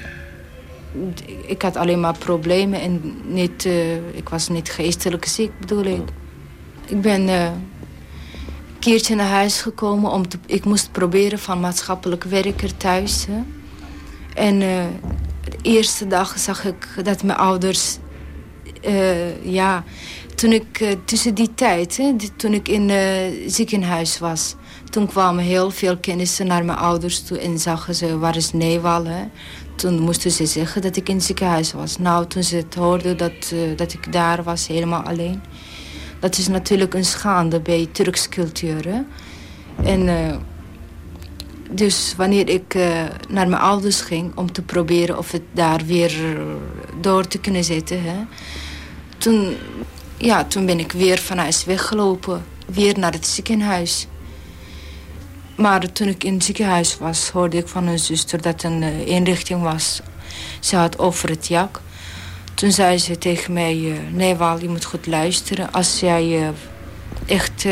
Ik had alleen maar problemen en niet, uh, ik was niet geestelijk ziek, bedoel ik. Ik ben uh, keertje naar huis gekomen. Om te, ik moest proberen van maatschappelijk werker thuis. Hè. En de eerste dag zag ik dat mijn ouders... ja, toen ik tussen die tijd, hè, toen ik in het ziekenhuis was... Toen kwamen heel veel kennissen naar mijn ouders toe en zagen ze, waar is Newal? Toen moesten ze zeggen dat ik in het ziekenhuis was. Nou, toen ze het hoorden dat, dat ik daar was, helemaal alleen. Dat is natuurlijk een schande bij Turks cultuur. En uh, dus wanneer ik uh, naar mijn ouders ging om te proberen of het daar weer door te kunnen zetten... Hè? Toen, ja, toen ben ik weer van huis weggelopen. Weer naar het ziekenhuis. Maar toen ik in het ziekenhuis was, hoorde ik van een zuster dat een uh, inrichting was. Ze had over het jak. Toen zei ze tegen mij, uh, nee Wal, je moet goed luisteren. Als jij uh, echt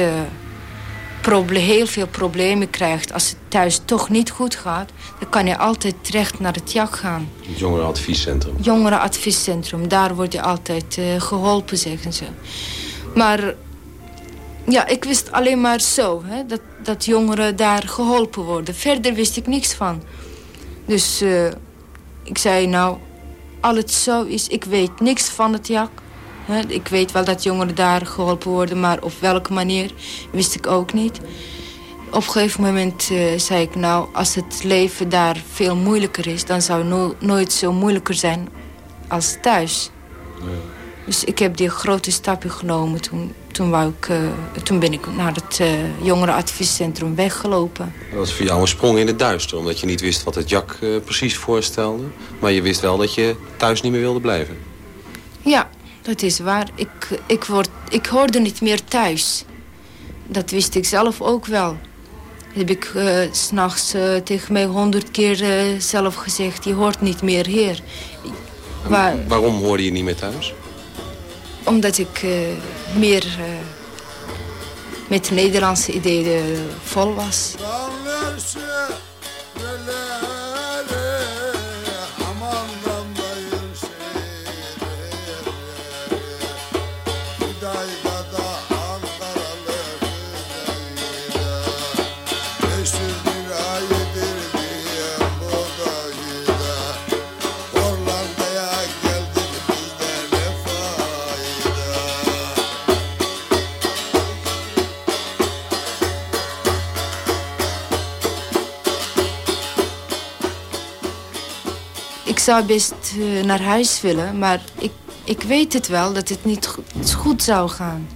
heel veel problemen krijgt, als het thuis toch niet goed gaat... dan kan je altijd terecht naar het jak gaan. Het jongerenadviescentrum. Jongerenadviescentrum, daar word je altijd geholpen, zeggen ze. Maar ja, ik wist alleen maar zo, hè, dat, dat jongeren daar geholpen worden. Verder wist ik niks van. Dus uh, ik zei, nou, al het zo is, ik weet niks van het jak. Ik weet wel dat jongeren daar geholpen worden, maar op welke manier wist ik ook niet. Op een gegeven moment uh, zei ik, nou, als het leven daar veel moeilijker is... dan zou het no nooit zo moeilijker zijn als thuis. Dus ik heb die grote stappen genomen toen toen, wou ik, uh, toen ben ik naar het uh, jongerenadviescentrum weggelopen. Dat was voor jou een sprong in het duister, omdat je niet wist wat het jak uh, precies voorstelde. Maar je wist wel dat je thuis niet meer wilde blijven. Ja, dat is waar. Ik, ik, word, ik hoorde niet meer thuis. Dat wist ik zelf ook wel. heb ik uh, s'nachts tegen mij honderd keer zelf gezegd... je hoort niet meer hier. Waar... Waarom hoorde je niet meer thuis? Omdat ik uh, meer uh, met Nederlandse ideeën vol was. Zou best eh, naar huis willen, maar ik, ik weet het wel dat het niet go- goed zou gaan.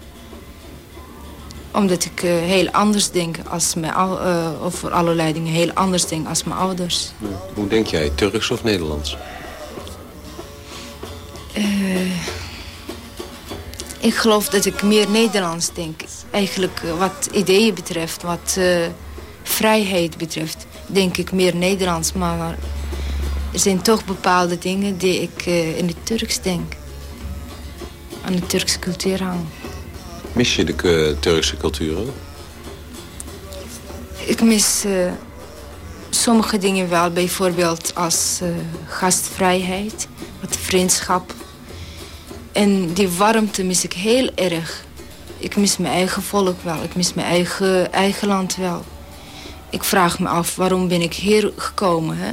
Omdat ik eh, heel anders denk als mijn ou- eh, over allerlei dingen heel anders denk als mijn ouders. Hoe denk jij, Turks of Nederlands? Ik geloof dat ik meer Nederlands denk. Eigenlijk wat ideeën betreft, wat vrijheid betreft, denk ik meer Nederlands. Maar er zijn toch bepaalde dingen die ik eh, in het Turks denk. Aan de Turkse cultuur hang. Mis je de eh, Turkse cultuur? Ik mis eh, sommige dingen wel, bijvoorbeeld als gastvrijheid, wat vriendschap. En die warmte mis ik heel erg. Ik mis mijn eigen volk wel, ik mis mijn eigen, eigen land wel. Ik vraag me af, waarom ben ik hier gekomen, hè?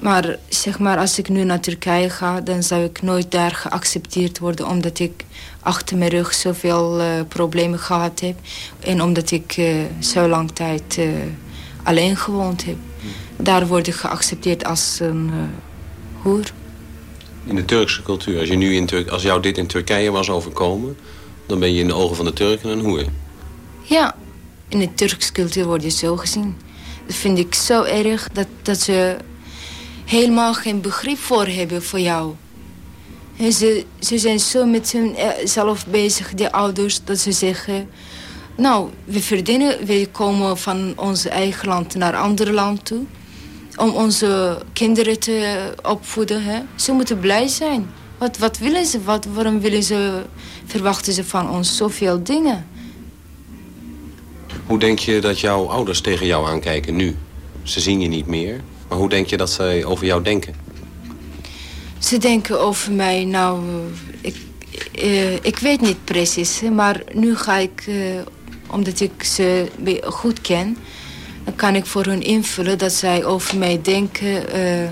Maar zeg maar, als ik nu naar Turkije ga, dan zou ik nooit daar geaccepteerd worden... omdat ik achter mijn rug zoveel eh, problemen gehad heb. En omdat ik eh, zo lang tijd eh, alleen gewoond heb. Daar word ik geaccepteerd als een hoer. In de Turkse cultuur, als, je nu in Turk, als jou dit in Turkije was overkomen... dan ben je in de ogen van de Turken een hoer. Ja, in de Turkse cultuur word je zo gezien. Dat vind ik zo erg dat, dat ze helemaal geen begrip voor hebben voor jou. En ze, ze zijn zo met zichzelf bezig, die ouders, dat ze zeggen... Nou, we verdienen, we komen van ons eigen land naar ander land toe... om onze kinderen te opvoeden. Hè. Ze moeten blij zijn. Wat, wat willen ze? Wat, waarom willen ze, verwachten ze van ons zoveel dingen? Hoe denk je dat jouw ouders tegen jou aankijken nu? Ze zien je niet meer. Maar hoe denk je dat zij over jou denken? Ze denken over mij, nou, ik, eh, ik weet niet precies. Maar nu ga ik, eh, omdat ik ze goed ken... dan kan ik voor hun invullen dat zij over mij denken... eh,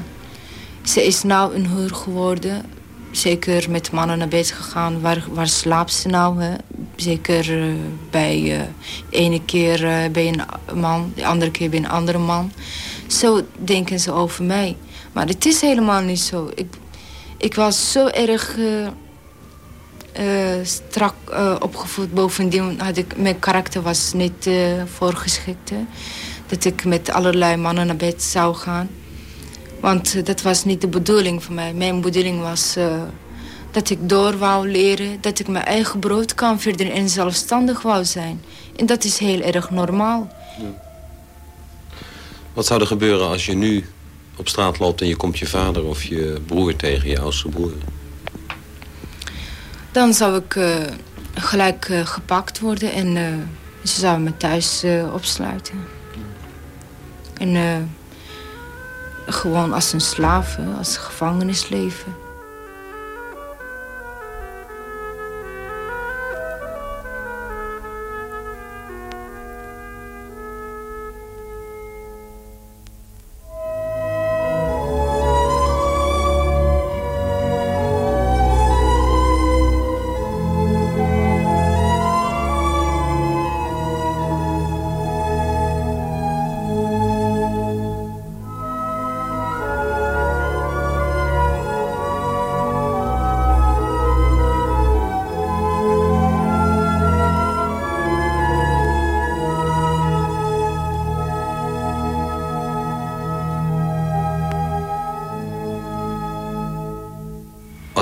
ze is nou een hoer geworden. Zeker met mannen naar bed gegaan. Waar, waar slaapt ze nou? Hè? Zeker bij de ene keer bij een man, de andere keer bij een andere man. Zo denken ze over mij. Maar het is helemaal niet zo. Ik, ik was zo erg eh, eh, strak eh, opgevoed. Bovendien had ik, mijn karakter was niet voorgeschikt. Dat ik met allerlei mannen naar bed zou gaan. Want dat was niet de bedoeling van mij. Mijn bedoeling was dat ik door wou leren. Dat ik mijn eigen brood kan verdienen en zelfstandig wou zijn. En dat is heel erg normaal. Wat zou er gebeuren als je nu op straat loopt... en je komt je vader of je broer tegen, je oudste broer? Dan zou ik eh, gelijk eh, gepakt worden en eh, ze zouden me thuis opsluiten. En gewoon als een slaaf, als gevangenisleven.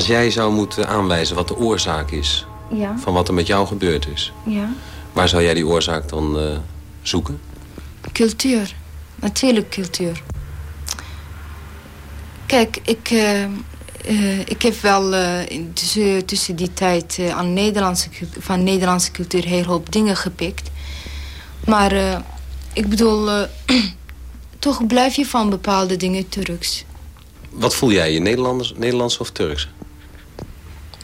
Als jij zou moeten aanwijzen wat de oorzaak is... Ja. van wat er met jou gebeurd is... Ja. waar zou jij die oorzaak dan eh, zoeken? Cultuur. Natuurlijk cultuur. Kijk, ik, eh, eh, ik heb wel tussen, tussen die tijd aan Nederlandse, van Nederlandse cultuur heel hoop dingen gepikt. Maar ik bedoel, [clears throat] toch blijf je van bepaalde dingen Turks. Wat voel jij je, Nederlanders, Nederlands of Turks?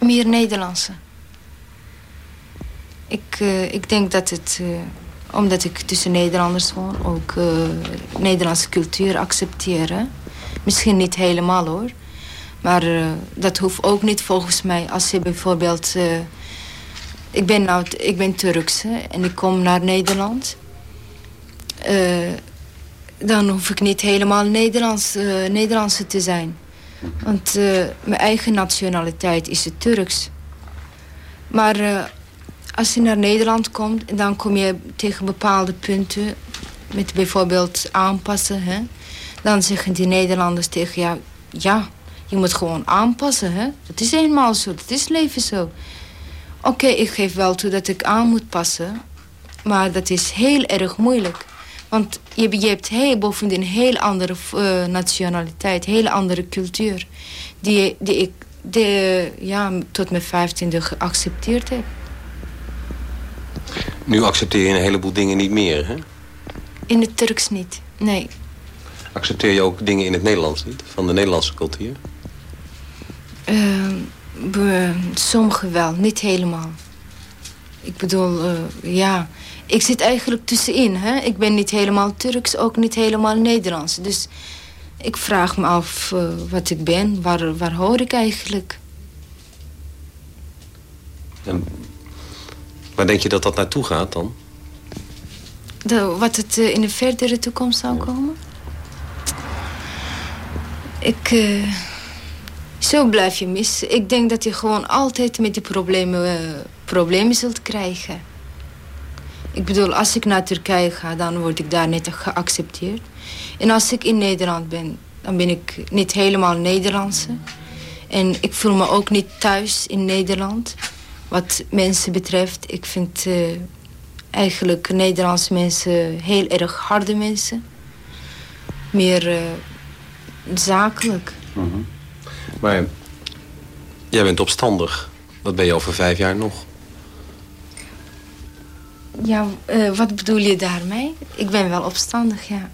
Meer Nederlandse. Ik, eh, ik denk dat het, eh, omdat ik tussen Nederlanders woon, ook eh, Nederlandse cultuur accepteren. Misschien niet helemaal hoor. Maar dat hoeft ook niet volgens mij. Als je bijvoorbeeld... ik, ben nou, ik ben Turks hè, en ik kom naar Nederland. Dan hoef ik niet helemaal Nederlands, Nederlandse te zijn. Want eh, mijn eigen nationaliteit is het Turks. Maar eh, als je naar Nederland komt, dan kom je tegen bepaalde punten... met bijvoorbeeld aanpassen, hè. Dan zeggen die Nederlanders tegen jou... ja, je moet gewoon aanpassen, hè. Dat is eenmaal zo, dat is leven zo. Oké, ik geef wel toe dat ik aan moet passen... maar dat is heel erg moeilijk. Want je, je hebt heel, bovendien een heel andere eh, nationaliteit, heel andere cultuur. Die, die ik die, ja, tot mijn vijftiende geaccepteerd heb. Nu accepteer je een heleboel dingen niet meer, hè? In het Turks niet, nee. Accepteer je ook dingen in het Nederlands niet? Van de Nederlandse cultuur? Be- sommige wel, niet helemaal. Ik bedoel, eh, ja... Ik zit eigenlijk tussenin, hè. Ik ben niet helemaal Turks, ook niet helemaal Nederlands. Dus ik vraag me af eh, wat ik ben. Waar, waar hoor ik eigenlijk? En waar denk je dat dat naartoe gaat dan? De, wat het eh, in de verdere toekomst zou komen? Ik... eh, zo blijf je mis. Ik denk dat je gewoon altijd met die problemen, problemen zult krijgen. Ik bedoel, als ik naar Turkije ga, dan word ik daar net geaccepteerd. En als ik in Nederland ben, dan ben ik niet helemaal Nederlandse. En ik voel me ook niet thuis in Nederland. Wat mensen betreft, ik vind eh, eigenlijk Nederlandse mensen heel erg harde mensen. Meer eh, zakelijk. Maar jij bent opstandig. Wat ben je over vijf jaar nog? Ja, eh, wat bedoel je daarmee? Ik ben wel opstandig, ja.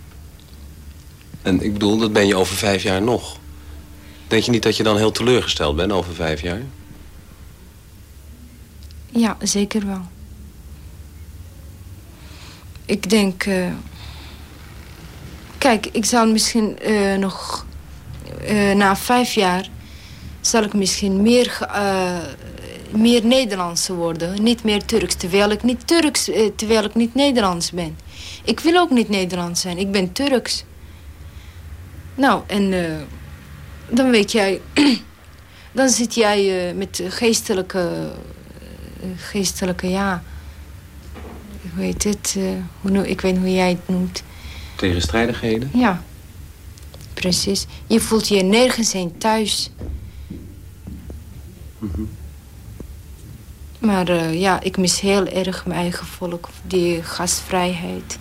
En ik bedoel, dat ben je over vijf jaar nog. Denk je niet dat je dan heel teleurgesteld bent over vijf jaar? Ja, zeker wel. Ik denk... eh, Kijk, ik zal misschien eh, nog... na vijf jaar... zal ik misschien meer, meer Nederlandse worden. Niet meer Turks, terwijl ik niet Turks... eh, terwijl ik niet Nederlands ben. Ik wil ook niet Nederlands zijn. Ik ben Turks. Nou, en... eh, dan weet jij... [clears throat] dan zit jij eh, met geestelijke geestelijke, ja... Hoe heet het? hoe, ik weet hoe jij het noemt. Tegenstrijdigheden? Ja, precies. Je voelt je nergens heen thuis. Maar eh, ja, ik mis heel erg mijn eigen volk. Die gastvrijheid.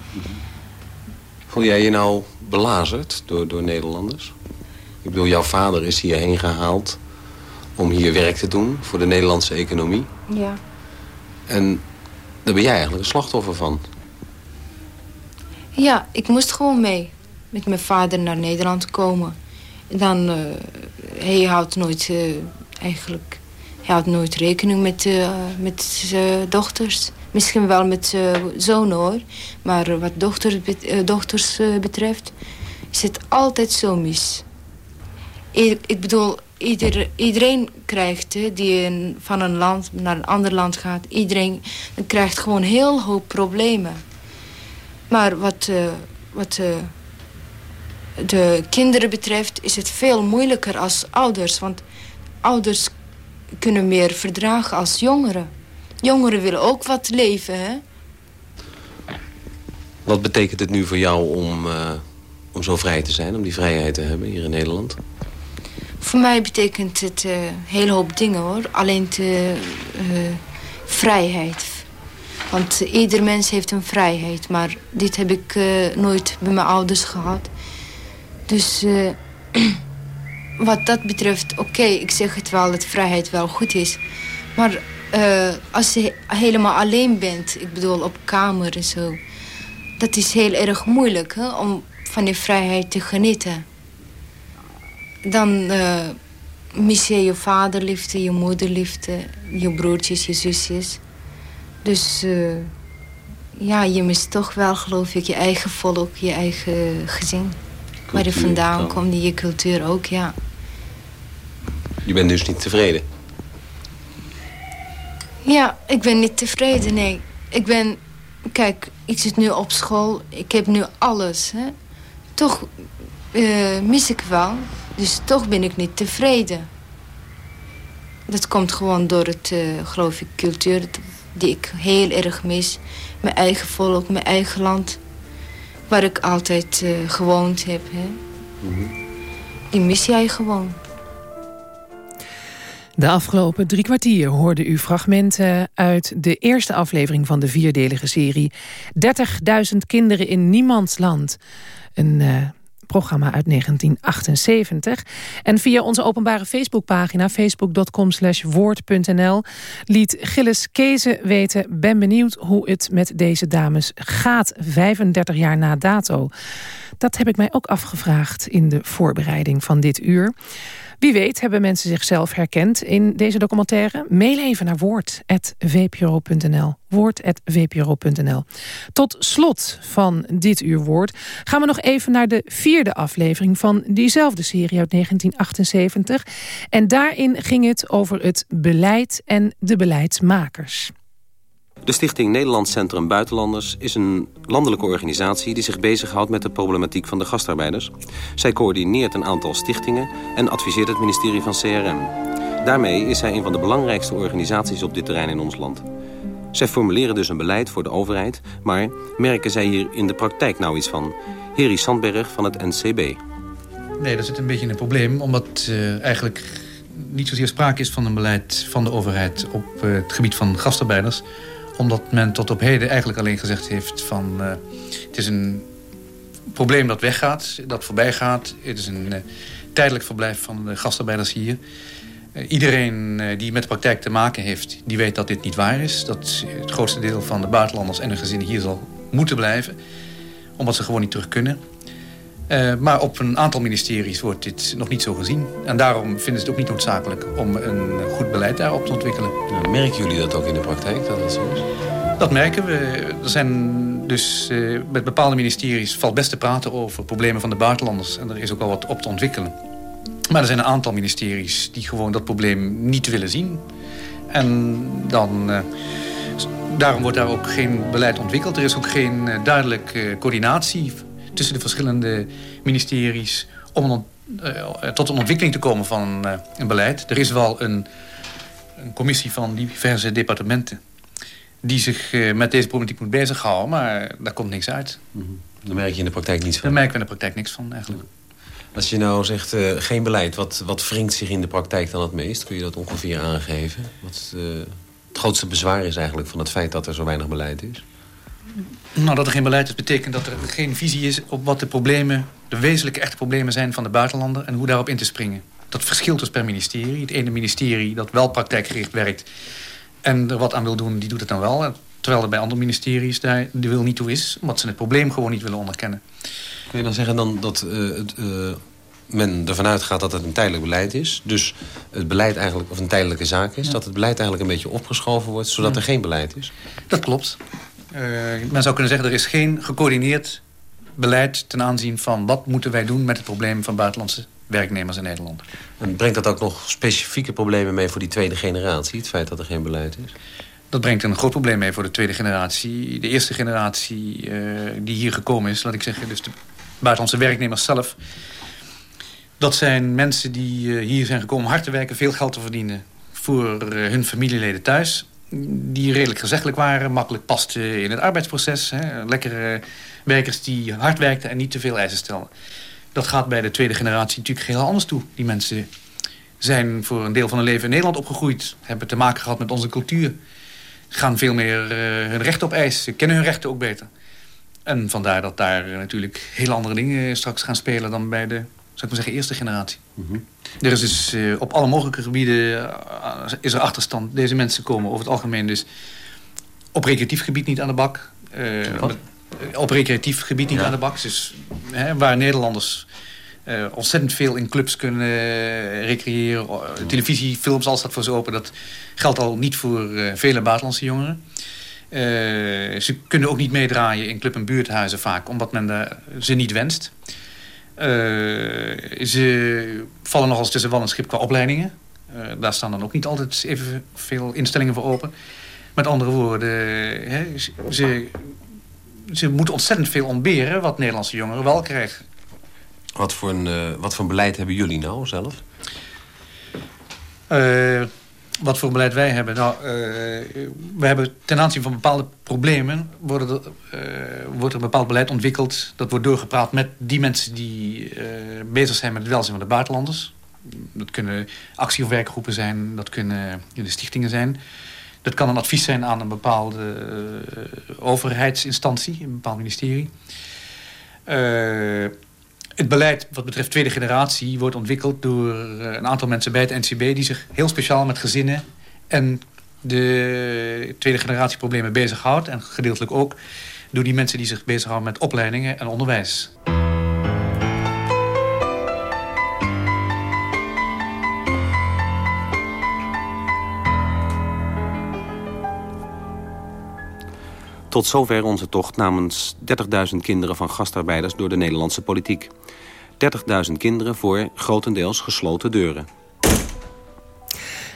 Voel jij je nou belazerd door, door Nederlanders? Ik bedoel, jouw vader is hierheen gehaald om hier werk te doen voor de Nederlandse economie. Ja. En daar ben jij eigenlijk een slachtoffer van. Ja, ik moest gewoon mee. Met mijn vader naar Nederland komen. En dan, eh, hij houdt nooit, eh, eigenlijk... Hij houdt nooit rekening met, eh, met dochters. Misschien wel met zijn zonen, hoor. Maar wat dochters, bet- eh, dochters eh, betreft... is het altijd zo mis. Ik bedoel, ieder, iedereen krijgt, hè, die van een land naar een ander land gaat... iedereen krijgt gewoon heel hoop problemen. Maar wat, wat de kinderen betreft is het veel moeilijker als ouders. Want ouders kunnen meer verdragen als jongeren. Jongeren willen ook wat leven, hè? Wat betekent het nu voor jou om, eh, om zo vrij te zijn, om die vrijheid te hebben hier in Nederland? Voor mij betekent het eh, een hele hoop dingen, hoor. Alleen de eh, vrijheid. Want ieder mens heeft een vrijheid. Maar dit heb ik nooit bij mijn ouders gehad. Dus [clears throat] wat dat betreft, oké, ik zeg het wel dat vrijheid wel goed is. Maar eh, als je helemaal alleen bent, ik bedoel op kamer en zo... dat is heel erg moeilijk hè, om van die vrijheid te genieten. Dan eh, mis je je vaderliefde, je moederliefde, je broertjes, je zusjes. Dus uh, ja, je mist toch wel, geloof ik, je eigen volk, je eigen gezin. Cultuur, Waar je vandaan komt, je cultuur ook, ja. Je bent dus niet tevreden? Ja, ik ben niet tevreden, nee. Ik ben... Kijk, ik zit nu op school. Ik heb nu alles, hè. Toch uh, mis ik wel. Dus toch ben ik niet tevreden. Dat komt gewoon door het, uh, geloof ik, cultuur die ik heel erg mis. Mijn eigen volk, mijn eigen land. Waar ik altijd uh, gewoond heb. Hè. Mm -hmm. Die mis jij gewoon. De afgelopen drie kwartier hoorde u fragmenten uit de eerste aflevering van de vierdelige serie 30.000 kinderen in niemands land. Een uh, programma uit 1978. En via onze openbare Facebookpagina facebook.com woord.nl liet Gilles Kezen weten... ben benieuwd hoe het met deze dames gaat 35 jaar na dato. Dat heb ik mij ook afgevraagd in de voorbereiding van dit uur. Wie weet hebben mensen zichzelf herkend in deze documentaire. Mail even naar woord.vpro.nl. Woord.vpro.nl. Tot slot van dit uur woord gaan we nog even naar de vierde aflevering van diezelfde serie uit 1978. En daarin ging het over het beleid en de beleidsmakers. De Stichting Nederlands Centrum Buitenlanders is een landelijke organisatie... die zich bezighoudt met de problematiek van de gastarbeiders. Zij coördineert een aantal stichtingen en adviseert het ministerie van CRM. Daarmee is zij een van de belangrijkste organisaties op dit terrein in ons land. Zij formuleren dus een beleid voor de overheid... maar merken zij hier in de praktijk nou iets van? Heri Sandberg van het NCB. Nee, dat zit een beetje in een probleem... omdat uh, eigenlijk niet zozeer sprake is van een beleid van de overheid... op uh, het gebied van gastarbeiders omdat men tot op heden eigenlijk alleen gezegd heeft van... Uh, het is een probleem dat weggaat, dat voorbij gaat. Het is een uh, tijdelijk verblijf van de gastarbeiders hier. Uh, iedereen die met de praktijk te maken heeft, die weet dat dit niet waar is. Dat het grootste deel van de buitenlanders en hun gezinnen hier zal moeten blijven. Omdat ze gewoon niet terug kunnen. Uh, maar op een aantal ministeries wordt dit nog niet zo gezien. En daarom vinden ze het ook niet noodzakelijk om een goed beleid daarop te ontwikkelen. Merken jullie dat ook in de praktijk, dat dat zo is? Dat merken we. Er zijn dus uh, met bepaalde ministeries valt best te praten over problemen van de buitenlanders. En er is ook wel wat op te ontwikkelen. Maar er zijn een aantal ministeries die gewoon dat probleem niet willen zien. En dan... Uh, daarom wordt daar ook geen beleid ontwikkeld. Er is ook geen duidelijke coördinatie tussen de verschillende ministeries... om een, uh, tot een ontwikkeling te komen van uh, een beleid. Er is wel een, een, commissie van diverse departementen... die zich uh, met deze problematiek moet bezighouden, maar daar komt niks uit. Mm -hmm. Daar merk je in de praktijk niets van? Daar merken we in de praktijk niks van, eigenlijk. Als je nou zegt geen beleid, wat, wat wringt zich in de praktijk dan het meest? Kun je dat ongeveer aangeven? Wat het grootste bezwaar is eigenlijk van het feit dat er zo weinig beleid is? Nou, dat er geen beleid is, betekent dat er geen visie is op wat de problemen, de wezenlijke echte problemen zijn van de buitenlander en hoe daarop in te springen. Dat verschilt dus per ministerie. Het ene ministerie dat wel praktijkgericht werkt en er wat aan wil doen, die doet het dan wel. Terwijl er bij andere ministeries daar de wil niet toe is, omdat ze het probleem gewoon niet willen onderkennen. Kun je dan zeggen dan dat uh, het, uh, men ervan uitgaat dat het een tijdelijk beleid is. Dus het beleid eigenlijk, of een tijdelijke zaak is. Ja. Dat het beleid eigenlijk een beetje opgeschoven wordt, zodat ja. er geen beleid is. Dat klopt. Uh, men zou kunnen zeggen, er is geen gecoördineerd beleid ten aanzien van wat moeten wij doen met het probleem van buitenlandse werknemers in Nederland. En brengt dat ook nog specifieke problemen mee voor die tweede generatie, het feit dat er geen beleid is? Dat brengt een groot probleem mee voor de tweede generatie. De eerste generatie uh, die hier gekomen is, laat ik zeggen, dus de buitenlandse werknemers zelf. Dat zijn mensen die uh, hier zijn gekomen om hard te werken, veel geld te verdienen voor hun familieleden thuis die redelijk gezeggelijk waren. Makkelijk pasten in het arbeidsproces. Hè. Lekkere werkers die hard werkten en niet te veel eisen stelden. Dat gaat bij de tweede generatie natuurlijk heel anders toe. Die mensen zijn voor een deel van hun leven in Nederland opgegroeid. Hebben te maken gehad met onze cultuur. Gaan veel meer uh, hun recht op eisen. Kennen hun rechten ook beter. En vandaar dat daar natuurlijk heel andere dingen straks gaan spelen... dan bij de, zou ik maar zeggen, eerste generatie. Mm -hmm. Er is dus uh, op alle mogelijke gebieden uh, is er achterstand. Deze mensen komen over het algemeen dus op recreatief gebied niet aan de bak. Uh, op recreatief gebied niet ja. aan de bak. Dus hè, waar Nederlanders ontzettend veel in clubs kunnen recreëren. Televisiefilms, als dat voor ze open. Dat geldt al niet voor vele buitenlandse jongeren. Eh, ze kunnen ook niet meedraaien in club- en buurthuizen vaak, omdat men eh, ze niet wenst. Eh, ze vallen nog eens tussen wal en schip qua opleidingen. Eh, daar staan dan ook niet altijd even veel instellingen voor open. Met andere woorden, hè, ze, ze, moeten ontzettend veel ontberen... wat Nederlandse jongeren wel krijgen. Wat voor, een, eh, wat voor een beleid hebben jullie nou zelf? Wat voor beleid wij hebben? Nou, eh, we hebben ten aanzien van bepaalde problemen... Er, eh, wordt er een bepaald beleid ontwikkeld. Dat wordt doorgepraat met die mensen die eh, bezig zijn met het welzijn van de buitenlanders. Dat kunnen actie- of werkgroepen zijn. Dat kunnen de stichtingen zijn. Dat kan een advies zijn aan een bepaalde overheidsinstantie. Een bepaald ministerie. Het beleid wat betreft tweede generatie wordt ontwikkeld door eh, een aantal mensen bij het NCB... die zich heel speciaal met gezinnen en de tweede generatie problemen bezighoudt. En gedeeltelijk ook door die mensen die zich bezighouden met opleidingen en onderwijs. Tot zover onze tocht namens 30.000 kinderen van gastarbeiders door de Nederlandse politiek. 30.000 kinderen voor grotendeels gesloten deuren.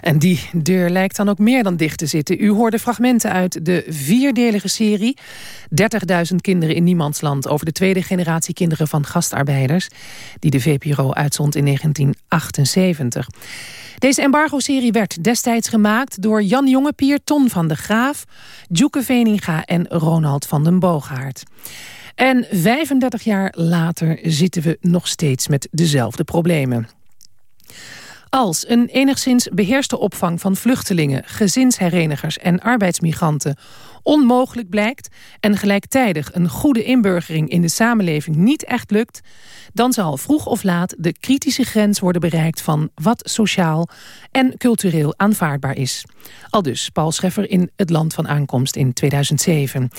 En die deur lijkt dan ook meer dan dicht te zitten. U hoorde fragmenten uit de vierdelige serie... 30.000 kinderen in niemandsland... over de tweede generatie kinderen van gastarbeiders... die de VPRO uitzond in 1978. Deze embargo-serie werd destijds gemaakt door Jan Jongepier, Ton van de Graaf... Djoeke Veninga en Ronald van den Boogaard. En 35 jaar later zitten we nog steeds met dezelfde problemen. Als een enigszins beheerste opvang van vluchtelingen, gezinsherenigers en arbeidsmigranten onmogelijk blijkt en gelijktijdig een goede inburgering in de samenleving niet echt lukt, dan zal vroeg of laat de kritische grens worden bereikt van wat sociaal en cultureel aanvaardbaar is. Al dus Paul Scheffer in Het Land van Aankomst in 2007.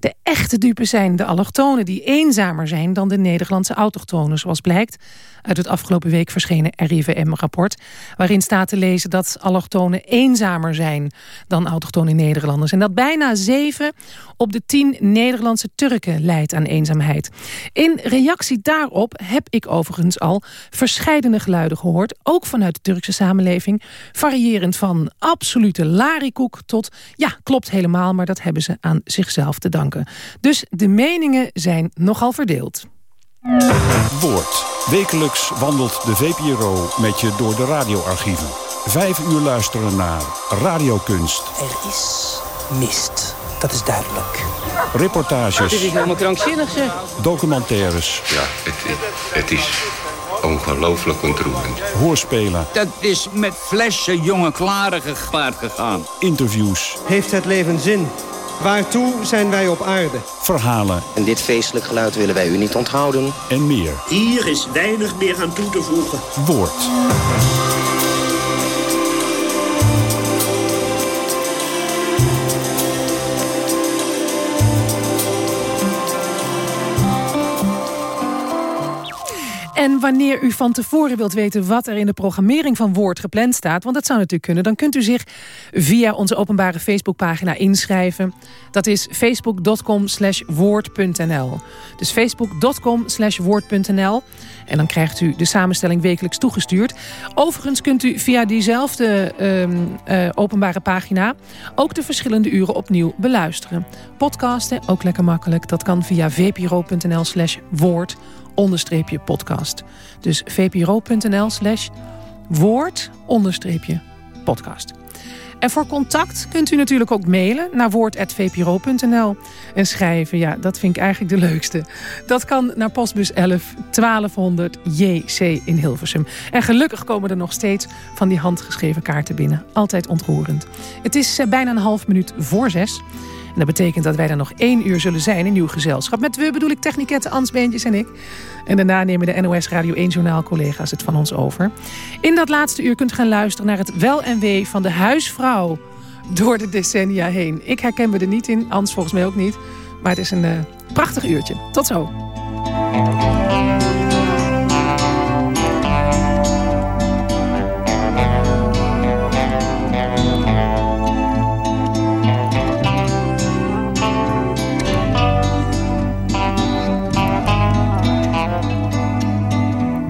De echte dupe zijn de allochtonen die eenzamer zijn dan de Nederlandse autochtonen, zoals blijkt uit het afgelopen week verschenen RIVM-rapport, waarin staat te lezen dat allochtonen eenzamer zijn dan autochtone Nederlanders en dat bijna 7 op de 10 Nederlandse Turken leidt aan eenzaamheid. In reactie daarop heb ik overigens al verscheidene geluiden gehoord, ook vanuit de Turkse samenleving, variërend van absolute larikoek tot ja, klopt helemaal, maar dat hebben ze aan zichzelf te danken. Dus de meningen zijn nogal verdeeld. Woord. Wekelijks wandelt de VPRO met je door de radioarchieven. Vijf uur luisteren naar radiokunst. Er is mist. Dat is duidelijk. Reportages. Dit is helemaal krankzinnig, zeg. Documentaires. Ja, het, het is ongelooflijk ontroerend. Hoorspelen. Dat is met flessen jonge klaren gepaard gegaan. Interviews. Heeft het leven zin? Waartoe zijn wij op aarde? Verhalen. En dit feestelijk geluid willen wij u niet onthouden. En meer. Hier is weinig meer aan toe te voegen. Woord. En wanneer u van tevoren wilt weten wat er in de programmering van Woord gepland staat, want dat zou natuurlijk kunnen, dan kunt u zich via onze openbare Facebookpagina inschrijven. Dat is facebook.com slash woord.nl. Dus facebook.com slash woord.nl. En dan krijgt u de samenstelling wekelijks toegestuurd. Overigens kunt u via diezelfde um, uh, openbare pagina ook de verschillende uren opnieuw beluisteren. Podcasten, ook lekker makkelijk. Dat kan via vpro.nl slash woord onderstreepje podcast. Dus vpro.nl slash woord onderstreepje podcast. En voor contact kunt u natuurlijk ook mailen naar woord.vpro.nl. En schrijven, ja, dat vind ik eigenlijk de leukste. Dat kan naar postbus 11 1200 JC in Hilversum. En gelukkig komen er nog steeds van die handgeschreven kaarten binnen. Altijd ontroerend. Het is uh, bijna een half minuut voor zes. Dat betekent dat wij er nog één uur zullen zijn in uw gezelschap. Met we bedoel ik techniket, Ans Beentjes en ik. En daarna nemen de NOS Radio 1 Journaal collega's het van ons over. In dat laatste uur kunt u gaan luisteren naar het wel en wee van de huisvrouw door de decennia heen. Ik herken me er niet in, Ans volgens mij ook niet. Maar het is een uh, prachtig uurtje. Tot zo.